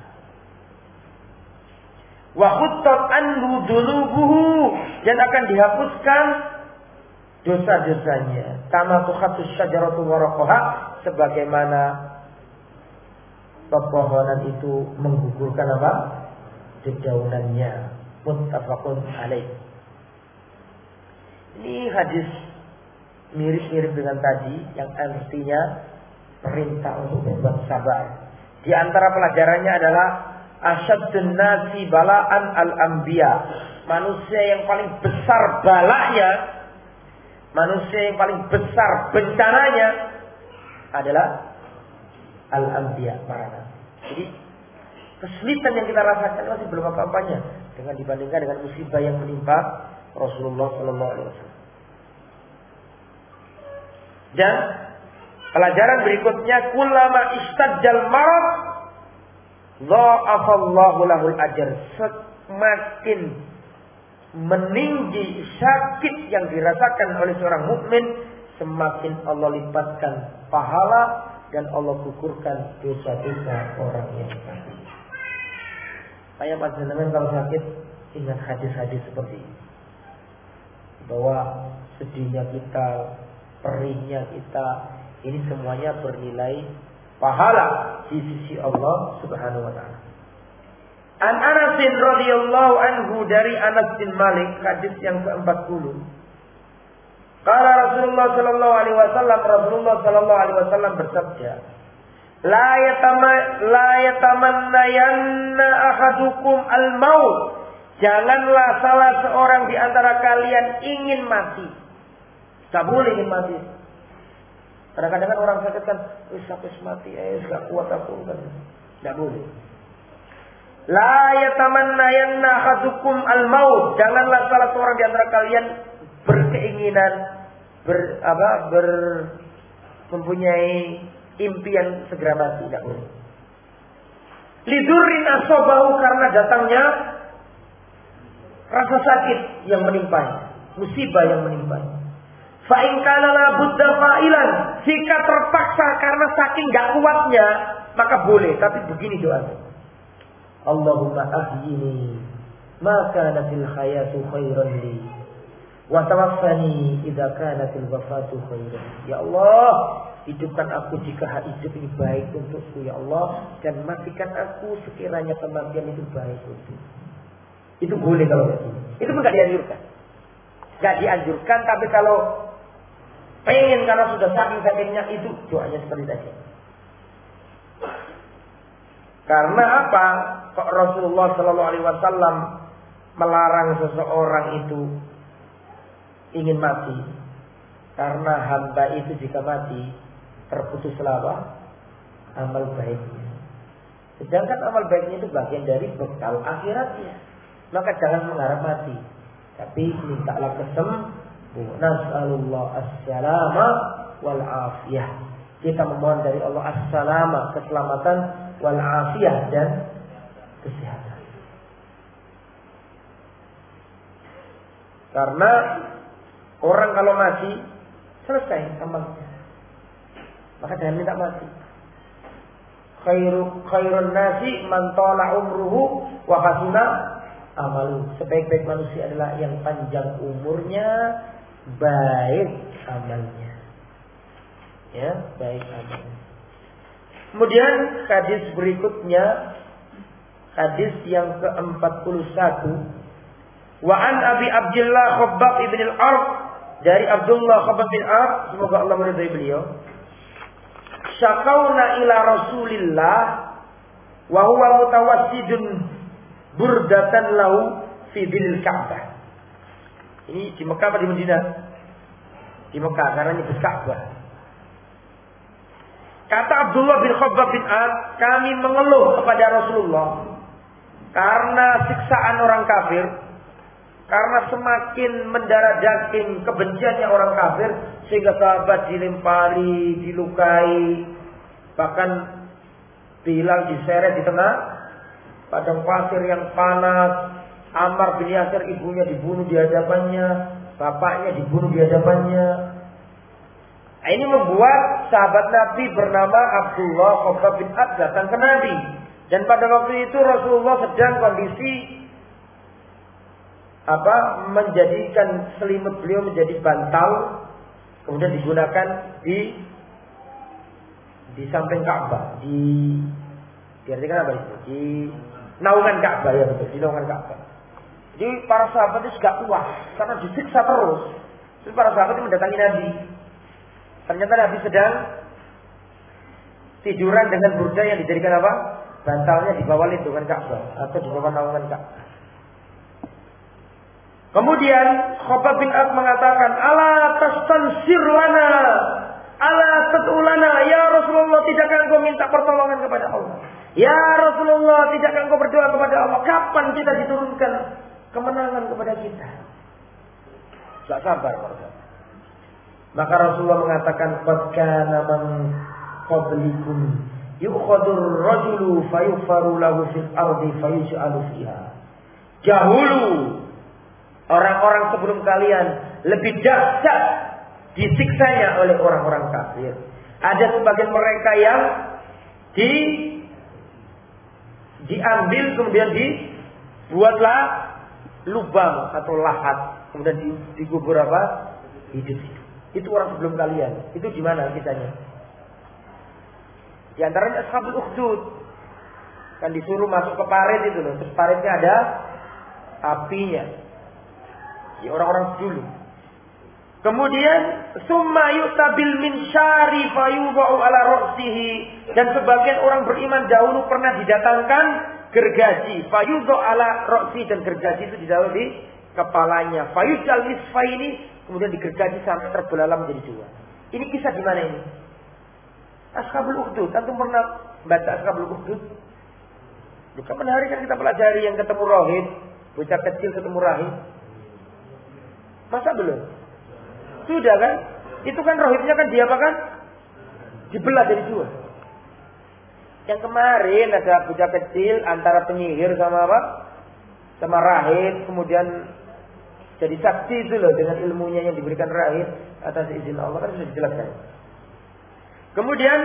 S1: Wa khuttat anhu dan akan dihapuskan dosa-dosanya. Kama tukhatus syajaratu waraqaha sebagaimana pepohonan itu menggugurkan apa? Dedaunannya. Muttafaqun alaih. Ini hadis mirip-mirip dengan tadi yang artinya perintah untuk berbuat sabar. Di antara pelajarannya adalah asyadun nasi balaan al-anbiya. Manusia yang paling besar balanya, manusia yang paling besar bencananya adalah al-anbiya para nabi. Jadi kesulitan yang kita rasakan masih belum apa-apanya dengan dibandingkan dengan musibah yang menimpa Rasulullah Sallallahu Alaihi Wasallam. Dan pelajaran berikutnya kulama istajal marad Dha'afallahu lahul ajar. Semakin meninggi sakit yang dirasakan oleh seorang mukmin, semakin Allah lipatkan pahala dan Allah gugurkan dosa-dosa orang yang sakit. Kayak panjenengan kalau sakit ingat hadis-hadis seperti ini. Bahwa sedihnya kita, perihnya kita, ini semuanya bernilai pahala di sisi Allah Subhanahu wa taala. An Anas radhiyallahu anhu dari Anas bin Malik hadis yang ke-40. Kala Rasulullah sallallahu alaihi wasallam Rasulullah sallallahu alaihi wasallam bersabda, "La yatama la yatamannayanna ahadukum al-maut." Janganlah salah seorang di antara kalian ingin mati. Tak boleh ingin mati. Kadang-kadang kan orang sakit kan, wis sampai mati, eh gak kuat aku kan. Tidak boleh. La yatamannayanna ahadukum al-maut. Janganlah salah seorang di antara kalian berkeinginan ber apa ber mempunyai impian segera mati, tidak boleh. Lidurin asobahu karena datangnya rasa sakit yang menimpanya, musibah yang menimpanya. Fa'in budda fa'ilan. Jika terpaksa karena saking gak kuatnya, maka boleh. Tapi begini doanya. Allahumma ahyini maka natil hayatu khairan li. Wa tawaffani idza kanatil wafatu khairan. Ya Allah, hidupkan aku jika hidup ini baik untukku ya Allah dan matikan aku sekiranya kematian itu baik untukku. Itu boleh kalau begini. Itu pun gak dianjurkan. Gak dianjurkan tapi kalau pengen karena sudah saking sakitnya itu doanya seperti tadi. Karena apa? Kok Rasulullah Shallallahu Alaihi Wasallam melarang seseorang itu ingin mati? Karena hamba itu jika mati terputus apa? Amal baiknya. Sedangkan amal baiknya itu bagian dari bekal akhiratnya. Maka jangan mengharap mati. Tapi mintalah kesembuhan Nas'alullah as-salama wal afiyah. Kita memohon dari Allah as-salama, keselamatan wal afiyah dan kesehatan. Karena orang kalau mati selesai amalnya. Maka jangan minta mati. khairu khairun nasi man tala umruhu wa hasuna amalu. Sebaik-baik manusia adalah yang panjang umurnya, baik amalnya. Ya, baik amalnya. Kemudian hadis berikutnya hadis yang ke-41 Wa an Abi Abdullah Khabbab ibn al-Arq dari Abdullah Khabbab bin Arq semoga Allah meridai beliau syakauna ila Rasulillah wa huwa mutawassidun burdatan lahu fi bil Ka'bah. Ini di Mekah apa di Madinah? Di Mekah karena nyebut Ka'bah. Kata Abdullah bin Khabbab bin Ad, kami mengeluh kepada Rasulullah karena siksaan orang kafir, karena semakin mendarah daging kebenciannya orang kafir, sehingga sahabat dilempari, dilukai, bahkan Bilal diseret di tengah padang pasir yang panas. Ammar bin Yasir ibunya dibunuh di hadapannya, bapaknya dibunuh di hadapannya. Nah, ini membuat sahabat Nabi bernama Abdullah Qobab bin Ad datang ke Nabi. Dan pada waktu itu Rasulullah sedang kondisi apa menjadikan selimut beliau menjadi bantal kemudian digunakan di di samping Ka'bah di diartikan apa itu di naungan Ka'bah ya betul di naungan Ka'bah jadi para sahabat itu gak kuat karena disiksa terus. Terus para sahabat itu mendatangi Nabi. Ternyata Nabi sedang tiduran dengan burda yang dijadikan apa? Bantalnya di bawah lindungan Ka'bah atau di bawah naungan Ka'bah. Kemudian Khobab bin Ab mengatakan, "Ala tastansir lana, ala tatulana, ya Rasulullah, tidakkah engkau minta pertolongan kepada Allah? Ya Rasulullah, tidakkah engkau berdoa kepada Allah? Kapan kita diturunkan kemenangan kepada kita?" Tidak sabar, Maka Rasulullah mengatakan, "Qad kana man qablikum yu'khadur rajulu fayufaru lahu fil ardi fayuj'alu fiha." Dahulu Orang-orang sebelum kalian lebih dahsyat disiksanya oleh orang-orang kafir. Ada sebagian mereka yang di diambil kemudian dibuatlah lubang atau lahat kemudian digubur apa? Hidup. Itu orang sebelum kalian. Itu di mana kisahnya di antaranya ashabul ukhdud. Kan disuruh masuk ke parit itu loh. Terus paritnya ada apinya. Ya orang-orang dulu. Kemudian summa yutabil min syari fayubau ala ra'sihi dan sebagian orang beriman dahulu pernah didatangkan gergaji fayudau ala ra'si dan gergaji itu ditaruh di kepalanya fayujal nisfa ini kemudian digergaji sampai terbelalak menjadi dua. Ini kisah di mana ini? Ashabul Ukhdud. Tentu pernah baca Ashabul Ukhdud? Bukan menarik kan kita pelajari yang ketemu rohid, bocah kecil ketemu rahim. Masa belum? Sudah kan? Itu kan rohibnya kan diapakan? Dibelah jadi dua. Yang kemarin ada bocah kecil antara penyihir sama apa? Sama rahib, kemudian jadi saksi itu loh dengan ilmunya yang diberikan rahib atas izin Allah kan sudah dijelaskan. Kemudian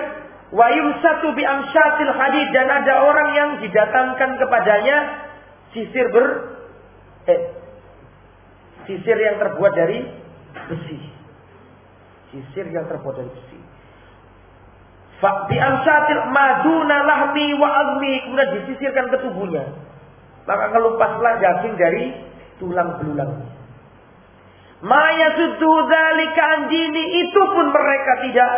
S1: wayum satu bi amsyatil hadid dan ada orang yang didatangkan kepadanya sisir ber eh, Sisir yang terbuat dari besi. Sisir yang terbuat dari besi. Bi amsatil maduna lahmi wa azmi kemudian disisirkan ke tubuhnya. Maka kelupaslah daging dari tulang belulang. Maya dzalika anjini itu pun mereka tidak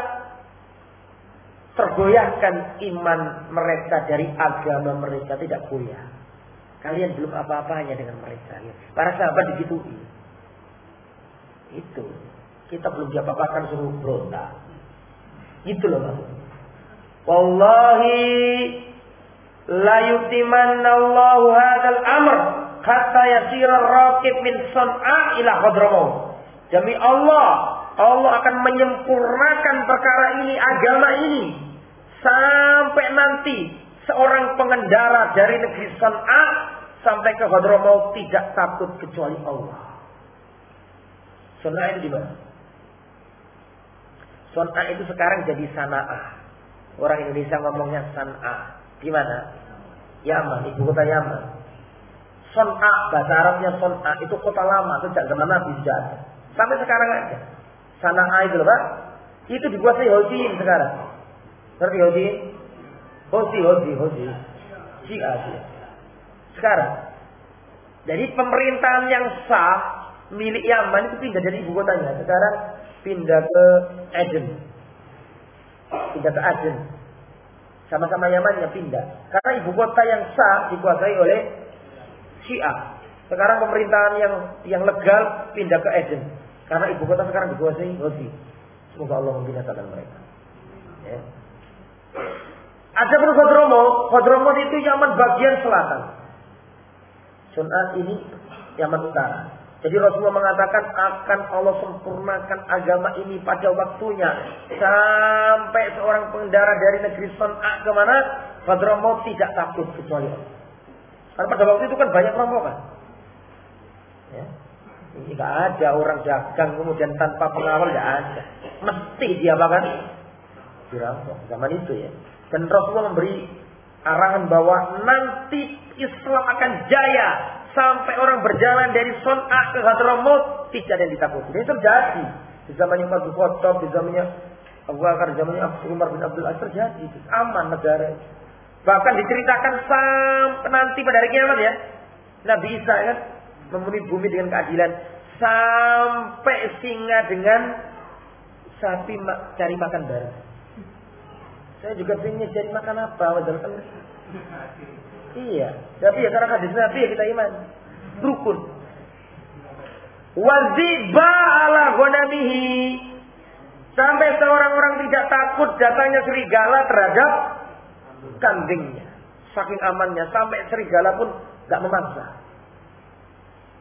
S1: tergoyahkan iman mereka dari agama mereka tidak goyah. Kalian belum apa-apanya dengan mereka. Para sahabat begitu. Itu. Kita belum diapa-apakan suruh berontak. Itu loh maksudnya. Wallahi la yutimanna Allahu hadzal amr hatta yasira raqib min San'a ila Hadramaut. Demi Allah, Allah akan menyempurnakan perkara ini, agama ini sampai nanti seorang pengendara dari negeri San'a sampai ke Hadramaut tidak takut kecuali Allah. Son'a itu di mana? Son'a itu sekarang jadi Sana'ah. Orang Indonesia ngomongnya San'a. Di mana? Yaman, ibu kota Yaman. Son'a, bahasa Arabnya Son'a, itu kota lama, sejak zaman Nabi sudah ada. Sampai sekarang aja. Sana'a itu loh Pak. Itu dikuasai Houthi sekarang. Ngerti Houthi? Houthi, Houthi, Houthi. Syiah, Syiah. Sekarang. Jadi pemerintahan yang sah milik Yaman itu pindah dari ibu kotanya. Sekarang pindah ke Aden. Pindah ke Aden. Sama-sama Yamannya pindah. Karena ibu kota yang sah dikuasai oleh Syiah. Sekarang pemerintahan yang yang legal pindah ke Eden. Karena ibu kota sekarang dikuasai Houthi. Semoga Allah membinasakan mereka. Ya. Ada pun Khodromo, Khodromo itu Yaman bagian selatan. Sunat ini Yaman utara. Jadi Rasulullah mengatakan akan Allah sempurnakan agama ini pada waktunya. Sampai seorang pengendara dari negeri Sun'a ke mana? Khodromo tidak takut kecuali. Karena pada waktu itu kan banyak rombongan. Ya. Ini gak ada orang dagang kemudian tanpa pengawal gak ada. Mesti dia bahkan dirampok zaman itu ya. Dan Rasulullah memberi arahan bahwa nanti Islam akan jaya sampai orang berjalan dari Son'a ke Hadramut tidak ada yang ditakuti. Ini terjadi di zamannya Umar bin Khattab, di zamannya Abu Bakar, di zamannya Umar bin Abdul Aziz terjadi. Aman negara. Bahkan diceritakan sampai nanti pada hari kiamat ya. Nabi Isa kan memenuhi bumi dengan keadilan sampai singa dengan sapi cari makan bareng. Saya juga ingin cari makan apa, wajar kan? Iya, tapi ya karena hadis Nabi ya kita iman. Rukun. Waziba ala ghanamihi. Sampai seorang orang tidak takut datangnya serigala terhadap kambingnya. Saking amannya sampai serigala pun gak memaksa.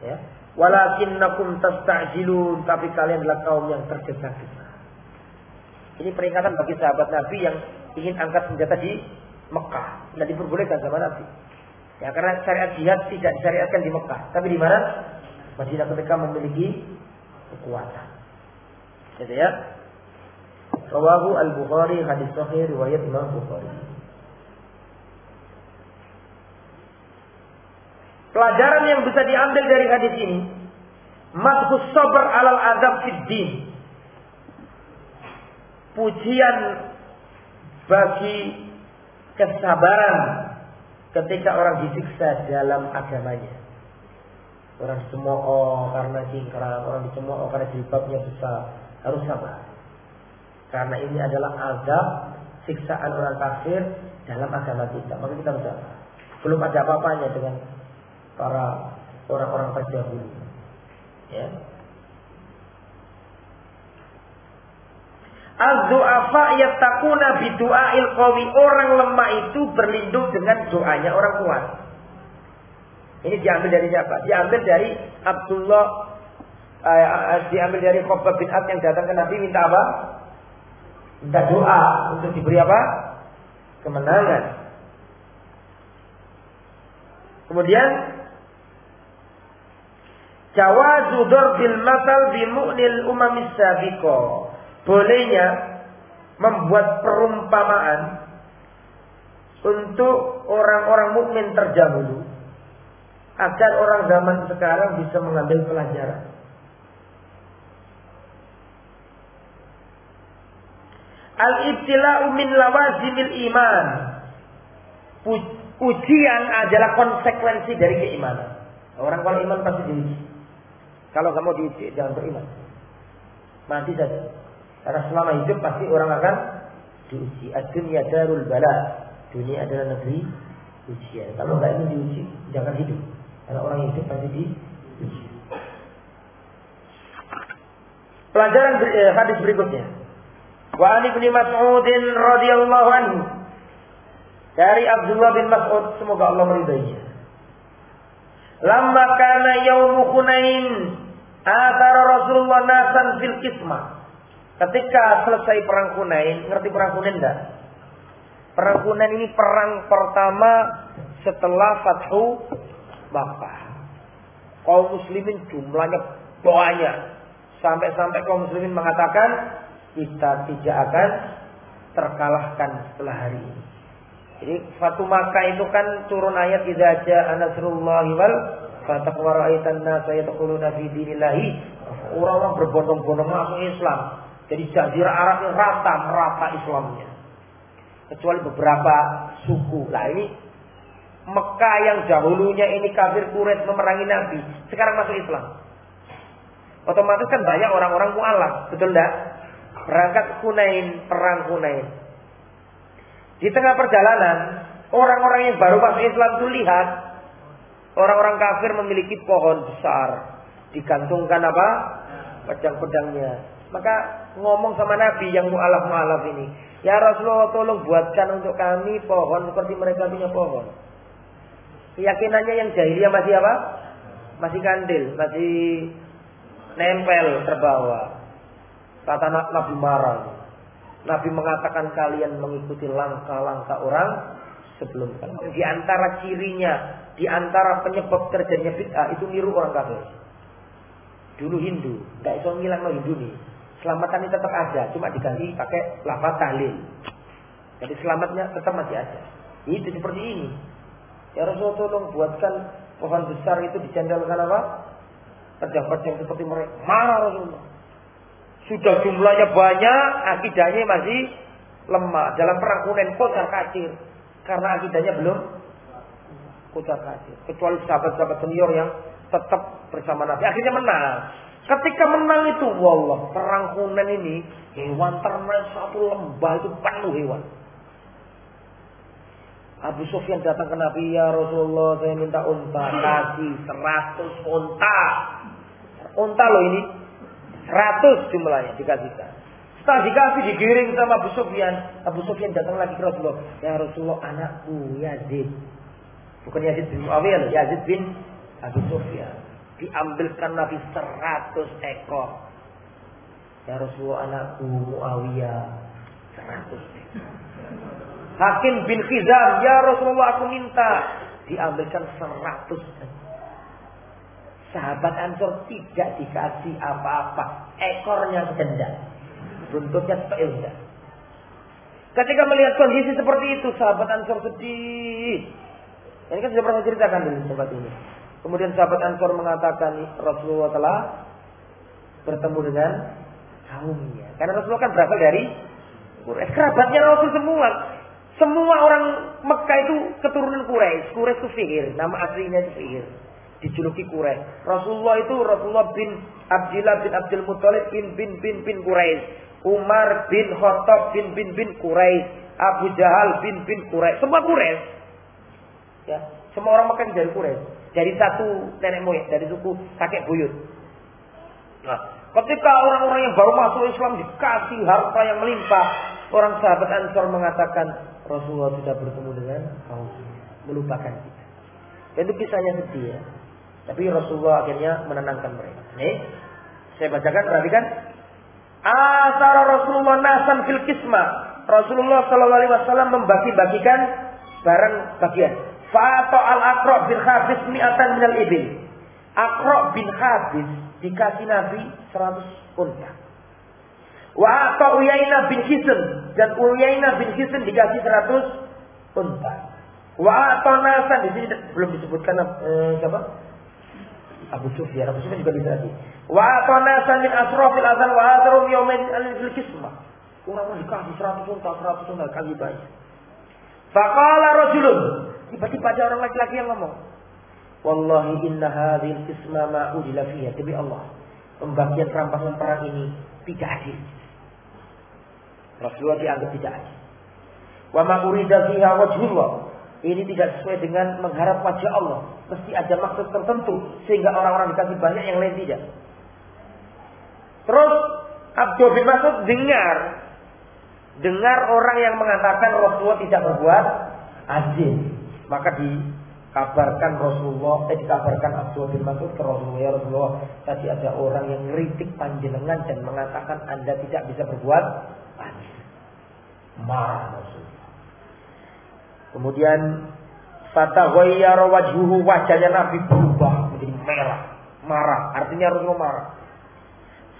S1: Ya. Walakinnakum tasta'jilun, tapi kalian adalah kaum yang tergesa-gesa. Ini peringatan bagi sahabat Nabi yang ingin angkat senjata di Mekah. Tidak diperbolehkan sama Nabi. Ya karena syariat jihad tidak disyariatkan di Mekah, tapi di mana? Madinah ketika memiliki kekuatan. Jadi ya. Rawahu Al-Bukhari hadis sahih riwayat Imam Bukhari. Pelajaran yang bisa diambil dari hadis ini, madhus sabar alal adab fiddin. Pujian bagi kesabaran ketika orang disiksa dalam agamanya. Orang dicemooh karena cingkrang, orang dicemooh karena jilbabnya besar, harus sabar. Karena ini adalah azab siksaan orang kafir dalam agama kita. Maka kita harus sabar. Belum ada apa-apanya dengan para orang-orang terdahulu. Ya. Az-du'afa yattaquna bidu'ail qawi. Orang lemah itu berlindung dengan doanya orang kuat. Ini diambil dari siapa? Diambil dari Abdullah uh, diambil dari Khobab bin Ad yang datang ke Nabi minta apa? Minta doa untuk diberi apa? Kemenangan. Kemudian Jawazu bil masal bimu'nil umamis sabiqo. Bolehnya membuat perumpamaan untuk orang-orang mukmin terdahulu agar orang zaman sekarang bisa mengambil pelajaran. Al-ibtila'u min lawazimil iman. Ujian adalah konsekuensi dari keimanan. Orang kalau iman pasti diuji. Kalau kamu diuji, jangan beriman. Mati saja. Karena selama hidup pasti orang akan diuji. Ad-dunya darul bala. Dunia adalah negeri ujian. Kalau nggak ingin diuji, jangan hidup. Karena orang hidup pasti diuji. Pelajaran eh, hadis berikutnya. Wa Ali bin Mas'ud radhiyallahu anhu. Dari Abdullah bin Mas'ud, semoga Allah meridainya. Lama kana yaumu Hunain Atara Rasulullah nasan fil kismah. Ketika selesai perang Hunain, ngerti perang Hunain enggak? Perang Hunain ini perang pertama setelah Fathu Makkah. Kaum muslimin jumlahnya banyak. Sampai-sampai kaum muslimin mengatakan kita tidak akan terkalahkan setelah hari ini. Jadi Fatu Makkah itu kan turun ayat idza jaa nasrullahi wal fatah wa ra'aitan nasa fi orang-orang berbondong-bondong masuk Islam. Jadi jazirah Arab yang rata merata Islamnya. Kecuali beberapa suku. Lah ini Mekah yang dahulunya ini kafir Quraisy memerangi Nabi, sekarang masuk Islam. Otomatis kan banyak orang-orang mualaf, betul enggak? Berangkat Hunain, perang Hunain. Di tengah perjalanan, orang-orang yang baru masuk Islam itu lihat orang-orang kafir memiliki pohon besar, digantungkan apa? Pedang-pedangnya. Maka ngomong sama Nabi yang mualaf-mualaf ini, Ya Rasulullah tolong buatkan untuk kami pohon seperti mereka punya pohon. Keyakinannya yang jahiliyah masih apa? Masih kandil, masih nempel terbawa. Kata Nabi marah. Nabi mengatakan kalian mengikuti langkah-langkah orang sebelum kalian. Di antara cirinya, di antara penyebab terjadinya bid'ah itu niru orang kafir. Dulu Hindu, nggak iso ngilang Hindu nih. Selamatan ini tetap ada, cuma diganti pakai lafaz tahlil. Jadi selamatnya tetap masih ada. Itu seperti ini. Ya Rasulullah tolong buatkan pohon besar itu dicandalkan apa? Pedang-pedang seperti mereka. Marah Rasulullah. Sudah jumlahnya banyak, akidahnya masih lemah. Dalam perang kunen kocar kacir. Karena akidahnya belum kocar kacir. Kecuali sahabat-sahabat senior yang tetap bersama Nabi. Akhirnya menang. Ketika menang itu, wallah, perang kunen ini, hewan ternak satu lembah itu penuh hewan. Abu Sufyan datang ke Nabi, ya Rasulullah saya minta unta, kasih seratus unta. Unta loh ini, seratus jumlahnya dikasihkan. Setelah dikasih digiring sama Abu Sufyan, Abu Sufyan datang lagi ke Rasulullah, ya Rasulullah anakku Yazid. Bukan Yazid bin Muawiyah, Yazid bin Abu Sufyan. Diambilkan Nabi seratus ekor. Ya Rasulullah anakku Muawiyah seratus ekor. Hakim bin Khizam, ya Rasulullah aku minta. Diambilkan seratus. Sahabat Ansor tidak dikasih apa-apa. Ekornya sedendang. Buntutnya sepeda. Ketika melihat kondisi seperti itu, sahabat Ansor sedih. Ini kan sudah pernah ceritakan dulu tempat ini. Kemudian sahabat Ansor mengatakan Rasulullah telah bertemu dengan kaumnya. Karena Rasulullah kan berasal dari Quraisy. Kerabatnya Rasul semua. Semua orang Mekah itu keturunan Quraisy. Quraisy itu Fihir, nama aslinya itu Fihir. Dijuluki Quraisy. Rasulullah itu Rasulullah bin Abdullah bin Abdul Muthalib bin bin bin bin Quraisy. Umar bin Khattab bin bin bin Quraisy. Abu Jahal bin bin Quraisy. Semua Quraisy. Ya, semua orang Mekah dari Quraisy. Dari satu nenek moyang, dari suku kakek buyut. Nah, ketika orang-orang yang baru masuk Islam dikasih harta yang melimpah, orang sahabat Ansor mengatakan, Rasulullah sudah bertemu dengan kaum melupakan kita. Dan itu kisahnya sedih ya. Tapi Rasulullah akhirnya menenangkan mereka. Nih, saya bacakan perhatikan. Asara Rasulullah nasan fil kisma. Rasulullah Shallallahu Alaihi Wasallam membagi-bagikan barang bagian. Fato al akro bin Habis mi'atan minal ibil. Akro bin Habis dikasih Nabi 100 unta. Wa atau Uyainah bin Hisn dan Uyainah bin Hisn dikasih 100 unta. Wa atau Nasan di sini belum disebutkan eh, siapa? Abu Sufyan. Abu Sufyan juga dikasih. Wa atau Nasan min asrafil azal wa adrum yaumin al kismah. Orang dikasih 100 unta, 100 unta kali banyak. Faqala rajulun. Tiba-tiba ada orang laki-laki yang ngomong. Wallahi inna hadhil kisma ma udila fiha. Demi Allah. Pembagian rampasan perang ini tidak adil. Rasulullah dianggap tidak adil. Wa ma urida fiha wajhullah. Ini tidak sesuai dengan mengharap wajah Allah. Mesti ada maksud tertentu sehingga orang-orang dikasih banyak yang lain tidak. Terus Abdul bin Mas'ud dengar dengar orang yang mengatakan Rasulullah tidak berbuat adil. Maka dikabarkan Rasulullah, eh dikabarkan Abdul bin Mas'ud ke Rasulullah, ya Rasulullah, tadi ada orang yang ngeritik panjenengan dan mengatakan Anda tidak bisa berbuat adil marah Rasulullah. Kemudian fataghayyara wajhuhu wajahnya Nabi berubah menjadi merah, marah. Artinya Rasulullah marah.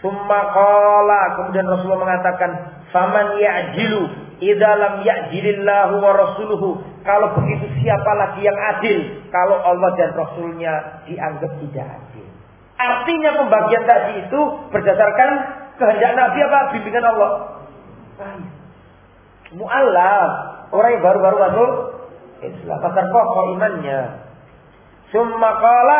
S1: Summa qala kemudian Rasulullah mengatakan, "Faman ya'jilu Idalam ya'jilillahu wa rasuluhu. Kalau begitu siapa lagi yang adil? Kalau Allah dan Rasulnya dianggap tidak adil. Artinya pembagian tadi itu berdasarkan kehendak Nabi apa bimbingan Allah? Mu'allaf. Orang yang baru-baru masuk Islam. Pasar pokok imannya. Summa qala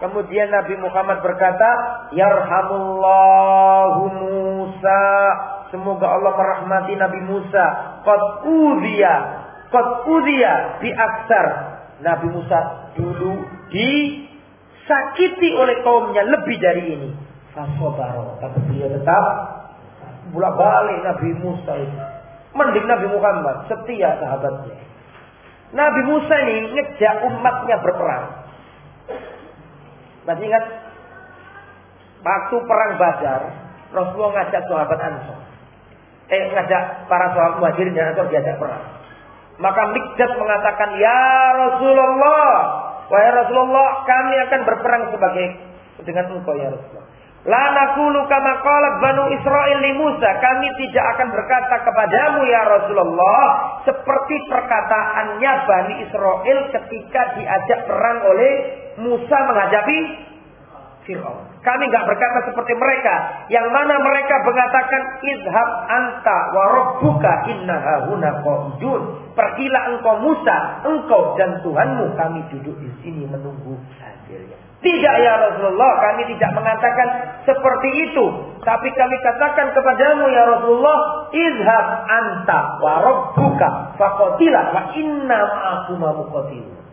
S1: kemudian Nabi Muhammad berkata, Yarhamullahu Musa. Semoga Allah merahmati Nabi Musa. Qad. Qad udhiya aksar. Nabi Musa dulu disakiti oleh kaumnya lebih dari ini. Fasobaro. Tapi beliau tetap bolak balik Nabi Musa itu. Mending Nabi Muhammad setia sahabatnya. Nabi Musa ini ngejak umatnya berperang. Masih ingat? Waktu perang Badar, Rasulullah ngajak sahabat Ansor. Eh, ngajak para sahabat muhajirin dan Ansor diajak perang. Maka Mikdad mengatakan, Ya Rasulullah, wahai Rasulullah, kami akan berperang sebagai dengan engkau ya Rasulullah. La nakulu kama qalat Banu Israel li Musa. Kami tidak akan berkata kepadamu ya Rasulullah seperti perkataannya Bani Israel ketika diajak perang oleh Musa menghadapi Fir'aun. Kami nggak berkata seperti mereka yang mana mereka mengatakan idhab anta wa rabbuka inna hahuna qa'idun. Pergilah engkau Musa, engkau dan Tuhanmu kami duduk di sini menunggu hasilnya. Tidak ya Rasulullah, kami tidak mengatakan seperti itu. Tapi kami katakan kepadamu ya Rasulullah, izhab anta wa rabbuka faqatila wa inna ma'akuma muqatilun.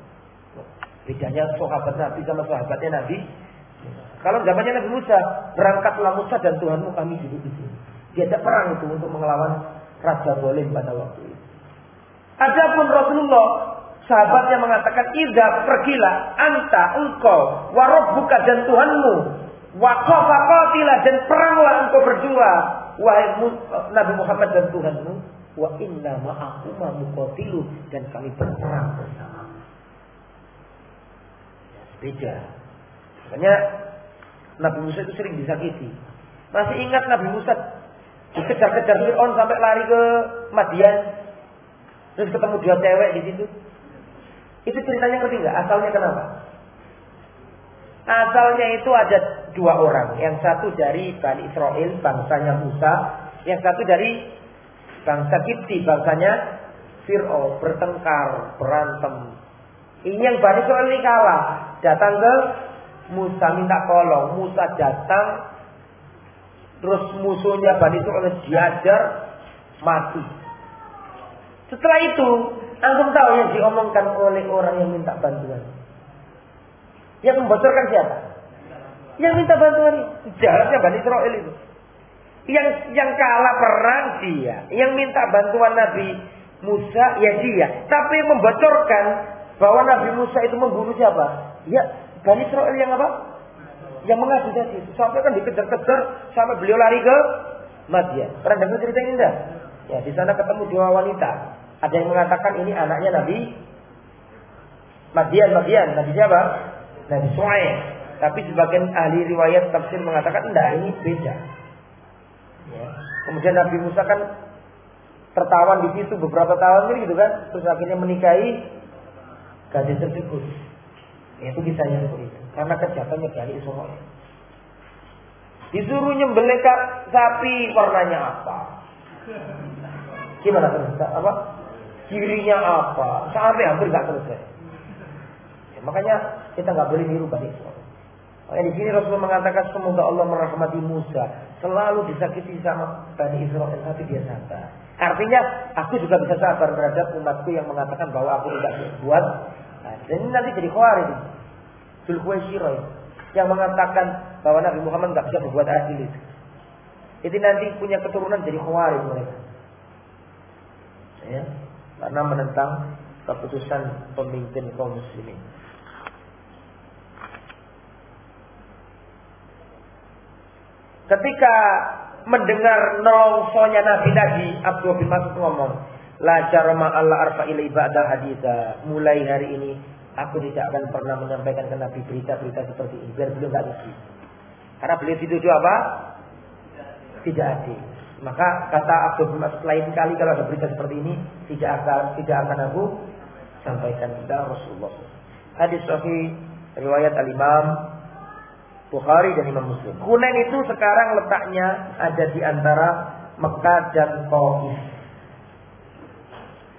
S1: Bedanya sahabat Nabi sama sahabatnya Nabi. Kalau zamannya Nabi Musa, berangkatlah Musa dan Tuhanmu kami duduk di sini. Dia ada perang itu untuk melawan Raja Boleh pada waktu itu. Adapun Rasulullah Sahabatnya mengatakan, Ida pergilah, anta, engkau, warabbuka dan Tuhanmu. Waqafa qatilah dan peranglah engkau berdua. Wahai Nabi Muhammad dan Tuhanmu. Wa inna ma'akuma muqatilu. Dan kami berperang bersama. Ya, beda. Makanya Nabi Musa itu sering disakiti. Masih ingat Nabi Musa dikejar-kejar Fir'aun sampai lari ke Madian. Terus ketemu dua cewek di situ. Itu ceritanya ngerti nggak? Asalnya kenapa? Asalnya itu ada dua orang. Yang satu dari Bani Israel, bangsanya Musa. Yang satu dari bangsa Kipti, bangsanya Fir'aun. Bertengkar, berantem. Ini yang Bani Israel ini kalah. Datang ke Musa minta tolong. Musa datang. Terus musuhnya Bani Israel diajar mati. Setelah itu Antum tahu yang diomongkan oleh orang yang minta bantuan. Yang membocorkan siapa? Yang minta bantuan jahatnya Bani Israel itu. Yang yang kalah perang dia, yang minta bantuan Nabi Musa ya dia. Tapi membocorkan bahwa Nabi Musa itu membunuh siapa? Ya Bani Israel yang apa? Yang mengadu tadi. Sampai kan dikejar-kejar sampai beliau lari ke Madian. Pernah dengar cerita ini enggak? Ya di sana ketemu dua wanita. Ada yang mengatakan ini anaknya Nabi Madian, Madian. Nabi siapa? Nabi Suhaib. Tapi sebagian ahli riwayat tafsir mengatakan enggak ini beda. Ya. Kemudian Nabi Musa kan tertawan di situ beberapa tahun gitu kan, terus akhirnya menikahi gadis tersebut. Itu kisahnya seperti itu. Karena kejahatannya dari Israel. Disuruh nyembelih sapi warnanya apa? Gimana terus? Apa? Kirinya apa? Sampai hampir nggak selesai. Ya, makanya kita nggak boleh niru Bani Israel. Makanya di sini Rasulullah mengatakan semoga Allah merahmati Musa. Selalu disakiti sama Bani Israel tapi dia sabar. Artinya aku juga bisa sabar terhadap umatku yang mengatakan bahwa aku tidak berbuat. Dan ini nanti jadi khawarij. Zulkuwaisiro yang mengatakan bahwa Nabi Muhammad nggak bisa berbuat adil itu. Itu nanti punya keturunan jadi khawarij mereka. Ya karena menentang keputusan pemimpin kaum muslimin. Ketika mendengar nolongsonya Nabi tadi, Abdul bin Mas'ud ngomong, La jarma Allah arfa ila ibadah haditha. Mulai hari ini aku tidak akan pernah menyampaikan ke Nabi berita-berita seperti ini biar beliau nggak rugi. Karena beliau dituduh apa? Tidak adil. Maka kata Abdul Mas'ud lain kali kalau ada berita seperti ini tidak akan tidak akan aku sampaikan kepada Rasulullah. Hadis sahih riwayat Al Imam Bukhari dan Imam Muslim. Hunain itu sekarang letaknya ada di antara Mekah dan Taif.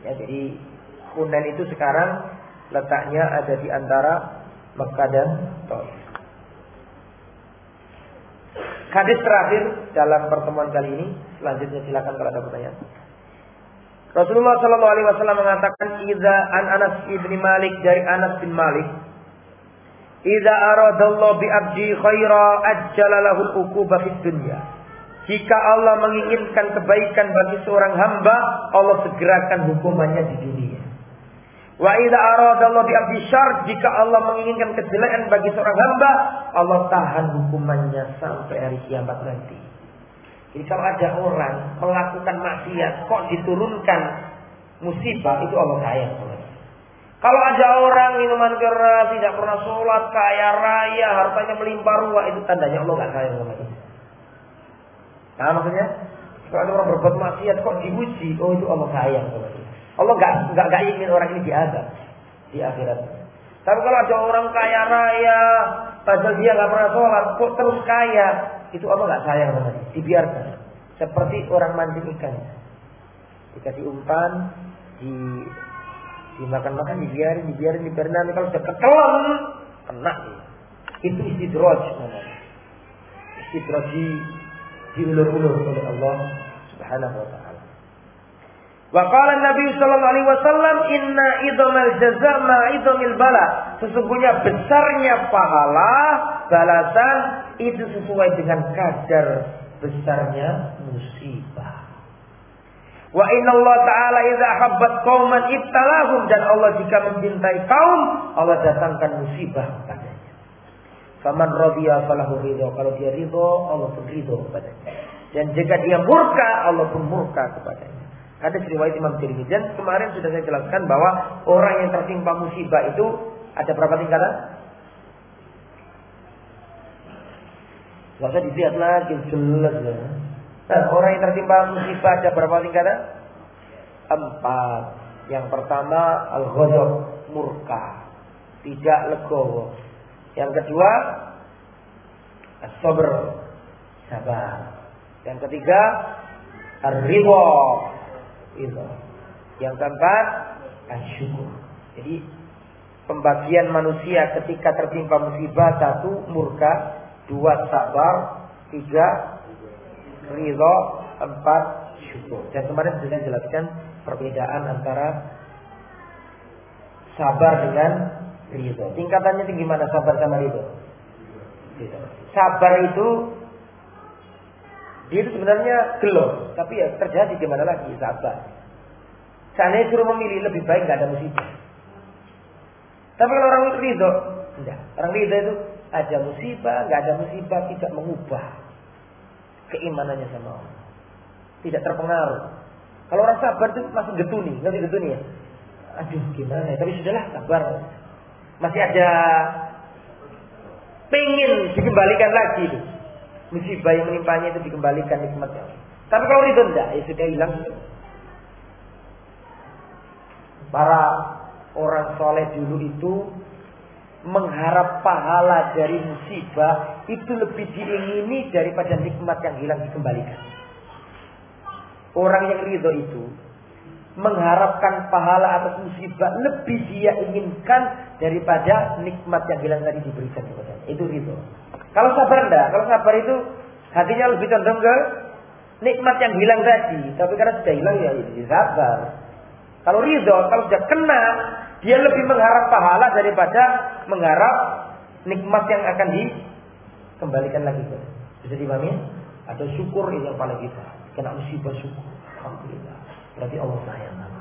S1: Ya, jadi Hunain itu sekarang letaknya ada di antara Mekah dan Taif. Hadis terakhir dalam pertemuan kali ini, selanjutnya silakan kalau ada pertanyaan. Rasulullah Shallallahu Alaihi Wasallam mengatakan, "Iza an Anas ibni Malik dari Anas bin Malik, Iza aradallahu bi abdi khaira ajjala lahu uquba fid dunya." Jika Allah menginginkan kebaikan bagi seorang hamba, Allah segerakan hukumannya di dunia. Wa idza aradallahu bi jika Allah menginginkan kejelekan bagi seorang hamba, Allah tahan hukumannya sampai hari kiamat nanti. Jadi kalau ada orang melakukan maksiat kok diturunkan musibah itu Allah sayang Kalau ada orang minuman keras, tidak pernah sholat, kaya raya, hartanya melimpah ruah, itu tandanya Allah gak sayang sama dia. Nah maksudnya, kalau ada orang berbuat maksiat kok diuji, oh itu Allah sayang sama dia. Allah gak, gak, gak ingin orang ini diadab di akhirat. Tapi kalau ada orang kaya raya, padahal dia gak pernah sholat, kok terus kaya, itu Allah gak sayang sama dia. Dibiarkan. Seperti orang mancing ikan. Dikasih umpan, di dimakan-makan, dibiarin, dibiarin, dibiarin. Nanti kalau sudah ketelan, kena. Itu istidroj namanya. Istidroj di diulur-ulur oleh Allah Subhanahu wa taala. Wa qala Nabi sallallahu alaihi wasallam inna idhamal jaza ma idhamil bala. Sesungguhnya besarnya pahala balasan itu sesuai dengan kadar besarnya musibah. Wa inna Allah Ta'ala idza habbat qauman ibtalahum dan Allah jika mencintai kaum, Allah datangkan musibah kepadanya. Faman radiya falahu ridho. Kalau dia ridho, Allah pun ridho kepadanya. Dan jika dia murka, Allah pun murka kepadanya. Ada riwayat Imam Tirmidzi dan kemarin sudah saya jelaskan bahwa orang yang tertimpa musibah itu ada berapa tingkatan? Gak usah dilihat lagi jelas ya. Nah, orang yang tertimpa musibah ada berapa tingkatan? Empat. Yang pertama al-ghadab murka, tidak legowo. Yang kedua as-sabr sabar. Yang ketiga ar-ridha itu. Yang keempat, syukur. Jadi pembagian manusia ketika tertimpa musibah satu murka, dua sabar, tiga ridho, empat syukur. Dan kemarin sudah jelaskan perbedaan antara sabar dengan ridho. Tingkatannya tinggi mana sabar sama ridho? Sabar itu dia itu sebenarnya gelo, tapi ya terjadi gimana lagi sabar. Seandainya suruh memilih lebih baik nggak ada musibah. Tapi kalau orang ridho, enggak. Orang ridho itu ada musibah, nggak ada musibah tidak mengubah keimanannya sama Allah. Tidak terpengaruh. Kalau orang sabar itu masih getuni, nggak getuni ya. Aduh gimana ya, tapi sudahlah sabar. Masih ada pengen dikembalikan lagi. Tuh musibah yang menimpanya itu dikembalikan nikmatnya. Tapi kalau itu enggak, ya sudah hilang. Para orang soleh dulu itu mengharap pahala dari musibah itu lebih diingini daripada nikmat yang hilang dikembalikan. Orang yang ridho itu mengharapkan pahala atas musibah lebih dia inginkan daripada nikmat yang hilang tadi diberikan kepadanya. Itu ridho. Kalau sabar enggak, kalau sabar itu hatinya lebih condong ke nikmat yang hilang tadi. Tapi karena sudah hilang ya jadi ya sabar. Kalau ridho, kalau sudah kena, dia lebih mengharap pahala daripada mengharap nikmat yang akan dikembalikan lagi. Bisa dipahami? Ada syukur ini yang paling kita. Kena musibah syukur. Alhamdulillah. Berarti Allah sayang.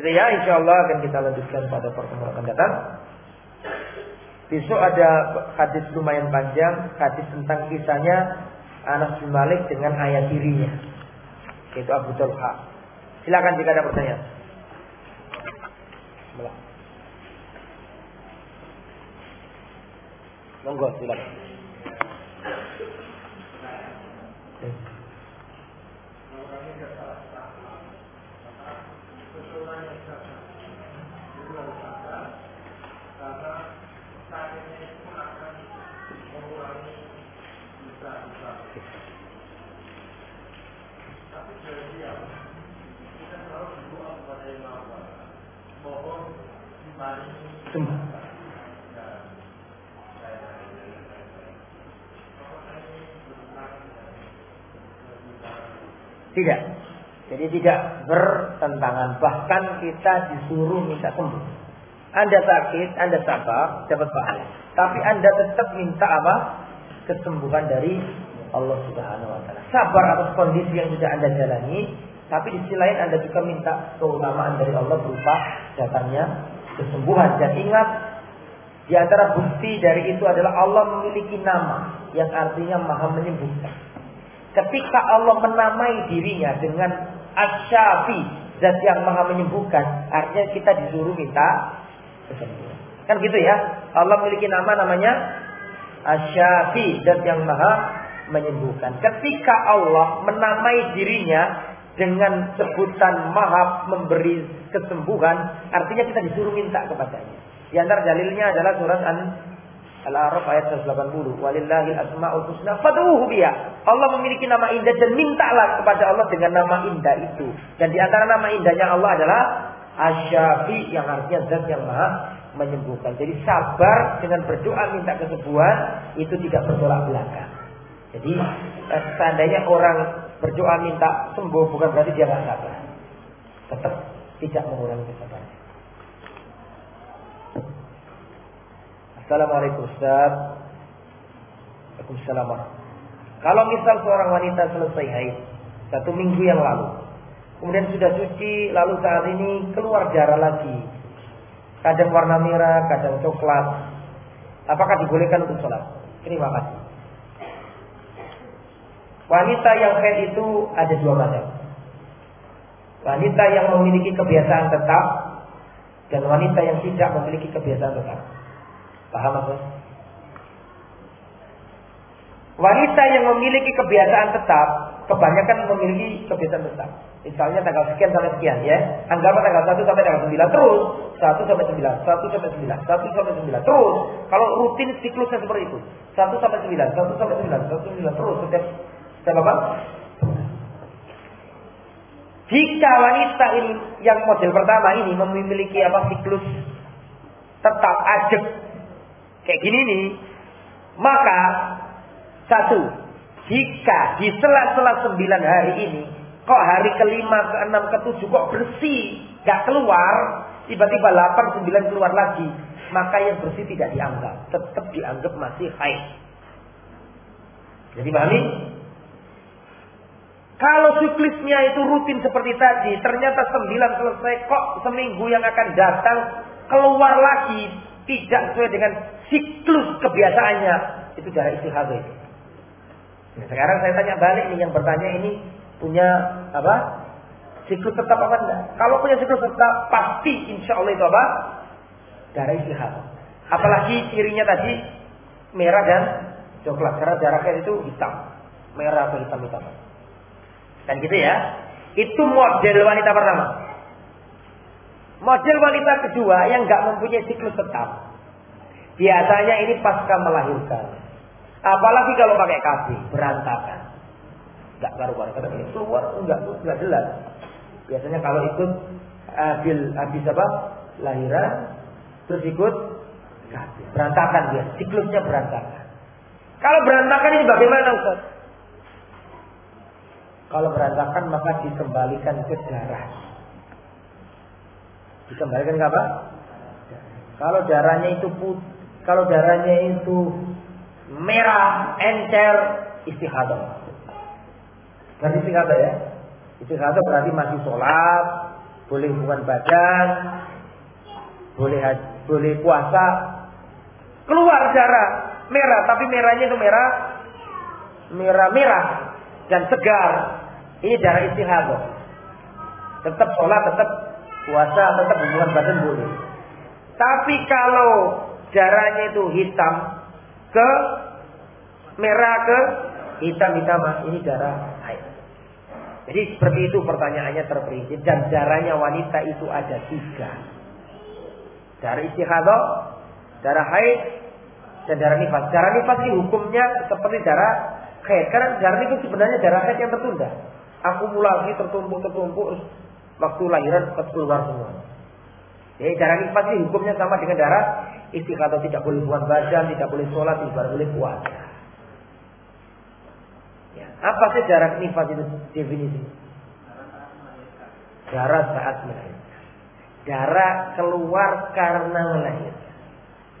S1: Itu ya, insya Allah akan kita lanjutkan pada pertemuan akan datang. Besok ada hadis lumayan panjang, hadis tentang kisahnya Anas bin Malik dengan ayah tirinya, yaitu Abu Talha. Silakan jika ada pertanyaan. Monggo silakan. Tidak. Jadi tidak bertentangan. Bahkan kita disuruh minta sembuh. Anda sakit, Anda sabar, dapat pahala. Tapi Anda tetap minta apa? Kesembuhan dari Allah Subhanahu wa taala. Sabar atas kondisi yang sudah Anda jalani, tapi di sisi lain Anda juga minta keutamaan dari Allah berupa datangnya kesembuhan. Dan ingat, di antara bukti dari itu adalah Allah memiliki nama yang artinya Maha menyembuhkan. Ketika Allah menamai dirinya dengan Asyafi, zat yang maha menyembuhkan, artinya kita disuruh minta kesembuhan. Kan gitu ya. Allah memiliki nama namanya Asyafi, zat yang maha menyembuhkan. Ketika Allah menamai dirinya dengan sebutan maha memberi kesembuhan, artinya kita disuruh minta kepadanya. Di antara dalilnya adalah surat Al-A'raf ayat 180. Walillahil asma'ul husna fad'uhu biha. Allah memiliki nama indah dan mintalah kepada Allah dengan nama indah itu. Dan di antara nama indahnya Allah adalah Asyafi yang artinya zat yang maha menyembuhkan. Jadi sabar dengan berdoa minta kesembuhan itu tidak bertolak belakang. Jadi eh, seandainya orang berdoa minta sembuh bukan berarti dia nggak sabar. Tetap tidak mengurangi kesabaran. Assalamualaikum Ustaz. Waalaikumsalam. Kalau misal seorang wanita selesai haid satu minggu yang lalu, kemudian sudah suci, lalu saat ini keluar darah lagi, kadang warna merah, kadang coklat, apakah dibolehkan untuk sholat? Terima kasih. Wanita yang haid itu ada dua macam. Wanita yang memiliki kebiasaan tetap dan wanita yang tidak memiliki kebiasaan tetap. Paham apa? Wanita yang memiliki kebiasaan tetap, kebanyakan memiliki kebiasaan tetap. Misalnya tanggal sekian sampai sekian ya. Anggap tanggal 1 sampai tanggal 9 terus. 1 sampai 9, 1 sampai 9, 1 sampai 9 terus. Kalau rutin siklusnya seperti itu. 1 sampai 9, 1 sampai 9, 1 sampai 9 terus setiap setiap apa? Jika wanita ini yang model pertama ini memiliki apa siklus tetap ajak kayak gini nih, maka satu, jika di sela-sela sembilan hari ini, kok hari kelima, keenam, ketujuh kok bersih, gak keluar, tiba-tiba delapan, sembilan keluar lagi, maka yang bersih tidak dianggap, tetap dianggap masih haid. Jadi pahami? Kalau siklusnya itu rutin seperti tadi, ternyata sembilan selesai, kok seminggu yang akan datang keluar lagi, tidak sesuai dengan siklus kebiasaannya, itu darah istihadah itu. Nah, sekarang saya tanya balik nih yang bertanya ini punya apa? Siklus tetap apa enggak? Kalau punya siklus tetap pasti insya Allah itu apa? Darah istihadah. Apalagi cirinya tadi merah dan coklat karena darahnya itu hitam, merah atau hitam hitam. Dan gitu ya. Itu model wanita pertama. Model wanita kedua yang nggak mempunyai siklus tetap. Biasanya ini pasca melahirkan. Apalagi kalau pakai kaki, berantakan. Enggak karu-karu. Kadang ini keluar, enggak, enggak jelas. Biasanya kalau ikut habis, habis apa? Lahiran, terus ikut kaki. Berantakan dia, siklusnya berantakan. Kalau berantakan ini bagaimana Ustaz? Kalau berantakan maka dikembalikan ke darah. Dikembalikan ke apa? Kalau darahnya itu putih, kalau darahnya itu merah, encer, istihadah. Berarti istihadah ya. Istihadah berarti masih sholat, boleh hubungan badan, boleh boleh puasa. Keluar darah merah, tapi merahnya itu merah merah-merah dan segar. Ini darah istihadah. Tetap sholat, tetap puasa, tetap hubungan badan boleh. Tapi kalau darahnya itu hitam ke merah ke hitam hitam ini darah haid. Jadi seperti itu pertanyaannya terperinci dan darahnya wanita itu ada tiga. Darah istihadah, darah haid, dan darah nifas. Darah nifas ini hukumnya seperti darah haid. Karena darah itu sebenarnya darah haid yang tertunda. Akumulasi tertumpuk-tertumpuk waktu lahiran keluar semua. Jadi darah ini hukumnya sama dengan darah istiqadah tidak boleh buat badan, tidak boleh sholat, tidak boleh puasa. Ya. Apa sih darah nifas itu definisi? Darah saat melahirkan. Darah keluar karena melahirkan.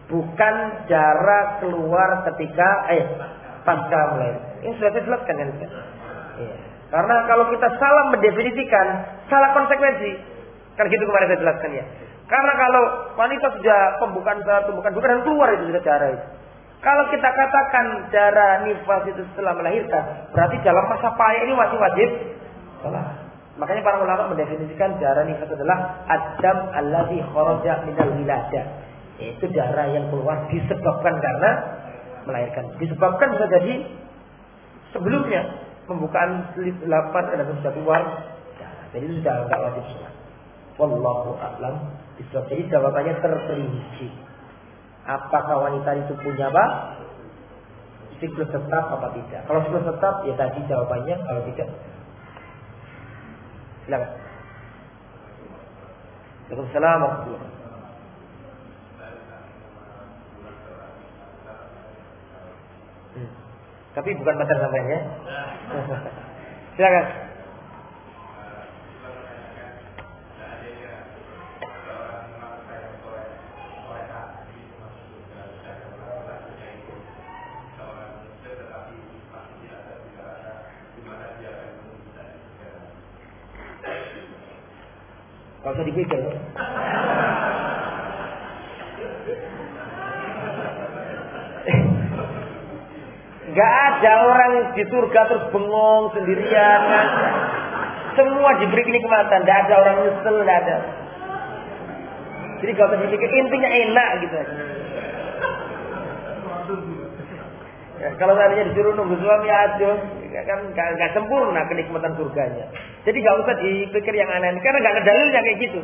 S1: Bukan darah keluar ketika eh pasca melahirkan. Ini sudah saya kan? Ya. Karena kalau kita salah mendefinisikan, salah konsekuensi. Kan gitu kemarin saya jelaskan ya. Karena kalau wanita sudah pembukaan satu, pembukaan bukan dan keluar itu sudah darah itu. Kalau kita katakan darah nifas itu setelah melahirkan, berarti dalam masa payah ini masih wajib salah. Makanya para ulama mendefinisikan darah nifas adalah adam alladhi kharaja minal wiladah. Itu darah yang keluar disebabkan karena melahirkan. Disebabkan bisa jadi sebelumnya pembukaan slip 8 ada sudah keluar. Jadi itu sudah enggak wajib sholat. Wallahu a'lam. Jadi jawabannya terperinci. Apakah wanita itu punya apa? Siklus tetap apa tidak? Kalau siklus tetap ya tadi jawabannya, kalau tidak silakan. Waalaikumsalam warahmatullahi hmm. Tapi bukan mater sampai ya. (laughs) Silakan. Gak usah dipikir. Ada orang di surga terus bengong sendirian. Semua diberi kenikmatan. Gak ada orang nyesel, gak ada. Jadi gak usah dipikir, intinya enak gitu. Ya, kalau tadinya disuruh nunggu suami aja, kan gak, gak sempurna kenikmatan surganya. Jadi gak usah dipikir yang aneh, karena gak ada dalilnya kayak gitu.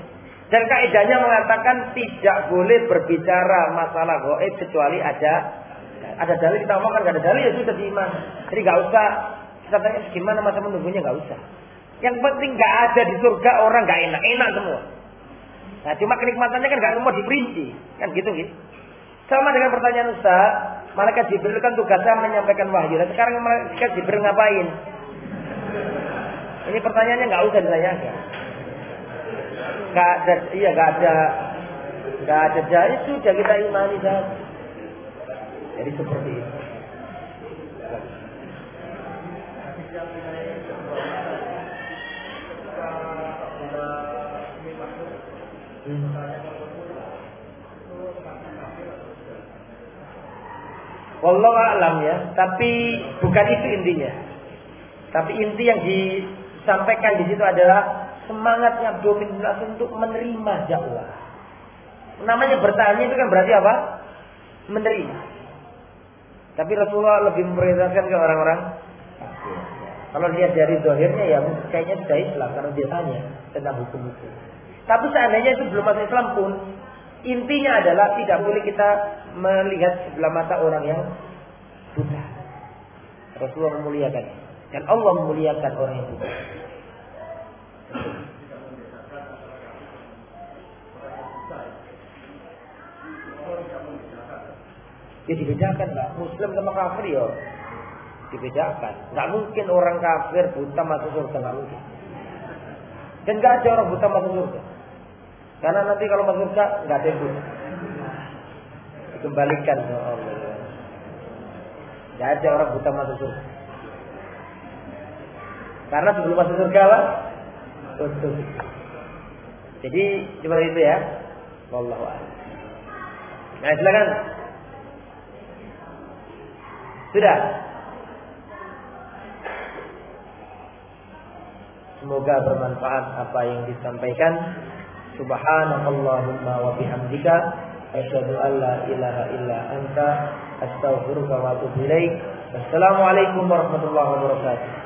S1: Dan kaidahnya mengatakan tidak boleh berbicara masalah goib kecuali ada ada dalil kita omongkan gak ada dalil ya sudah diiman. Jadi gak usah kita tanya gimana masa menunggunya gak usah. Yang penting gak ada di surga orang gak enak, enak semua. Nah cuma kenikmatannya kan gak semua diperinci, kan gitu gitu. Sama dengan pertanyaan Ustaz, malaikat Jibril kan tugasnya menyampaikan wahyu. Nah, sekarang malaikat Jibril ngapain? Ini pertanyaannya nggak usah ditanyakan. Gak ada, iya gak ada, gak ada jadi sudah kita imani saja. Jadi seperti itu. Alam ya, tapi bukan itu intinya. Tapi inti yang disampaikan di situ adalah semangatnya Abdul untuk menerima dakwah. Namanya bertanya itu kan berarti apa? Menerima. Tapi Rasulullah lebih memprioritaskan ke orang-orang Kalau lihat dari dohirnya ya kayaknya sudah Islam karena dia tanya tentang hukum itu. Tapi seandainya itu belum masuk Islam pun Intinya adalah tidak boleh kita melihat sebelah mata orang yang buta. Rasulullah memuliakan. Dan Allah memuliakan orang yang buta. Ya dibedakan lah. Muslim sama kafir ya dibedakan. Nggak mungkin orang kafir buta masuk surga nggak mungkin. Dan nggak ada orang buta masuk surga. Karena nanti kalau masuk surga nggak ada itu. Dikembalikan ke Allah. Nggak ada orang buta masuk surga. Karena sebelum masuk surga apa? Tutup. Jadi seperti itu ya. Wallahu a'lam. Nah, silakan. Sudah. Semoga bermanfaat apa yang disampaikan. Subhanakallahumma wa bihamdika asyhadu an la ilaha illa anta astaghfiruka wa atubu ilaik. Assalamualaikum warahmatullahi wabarakatuh.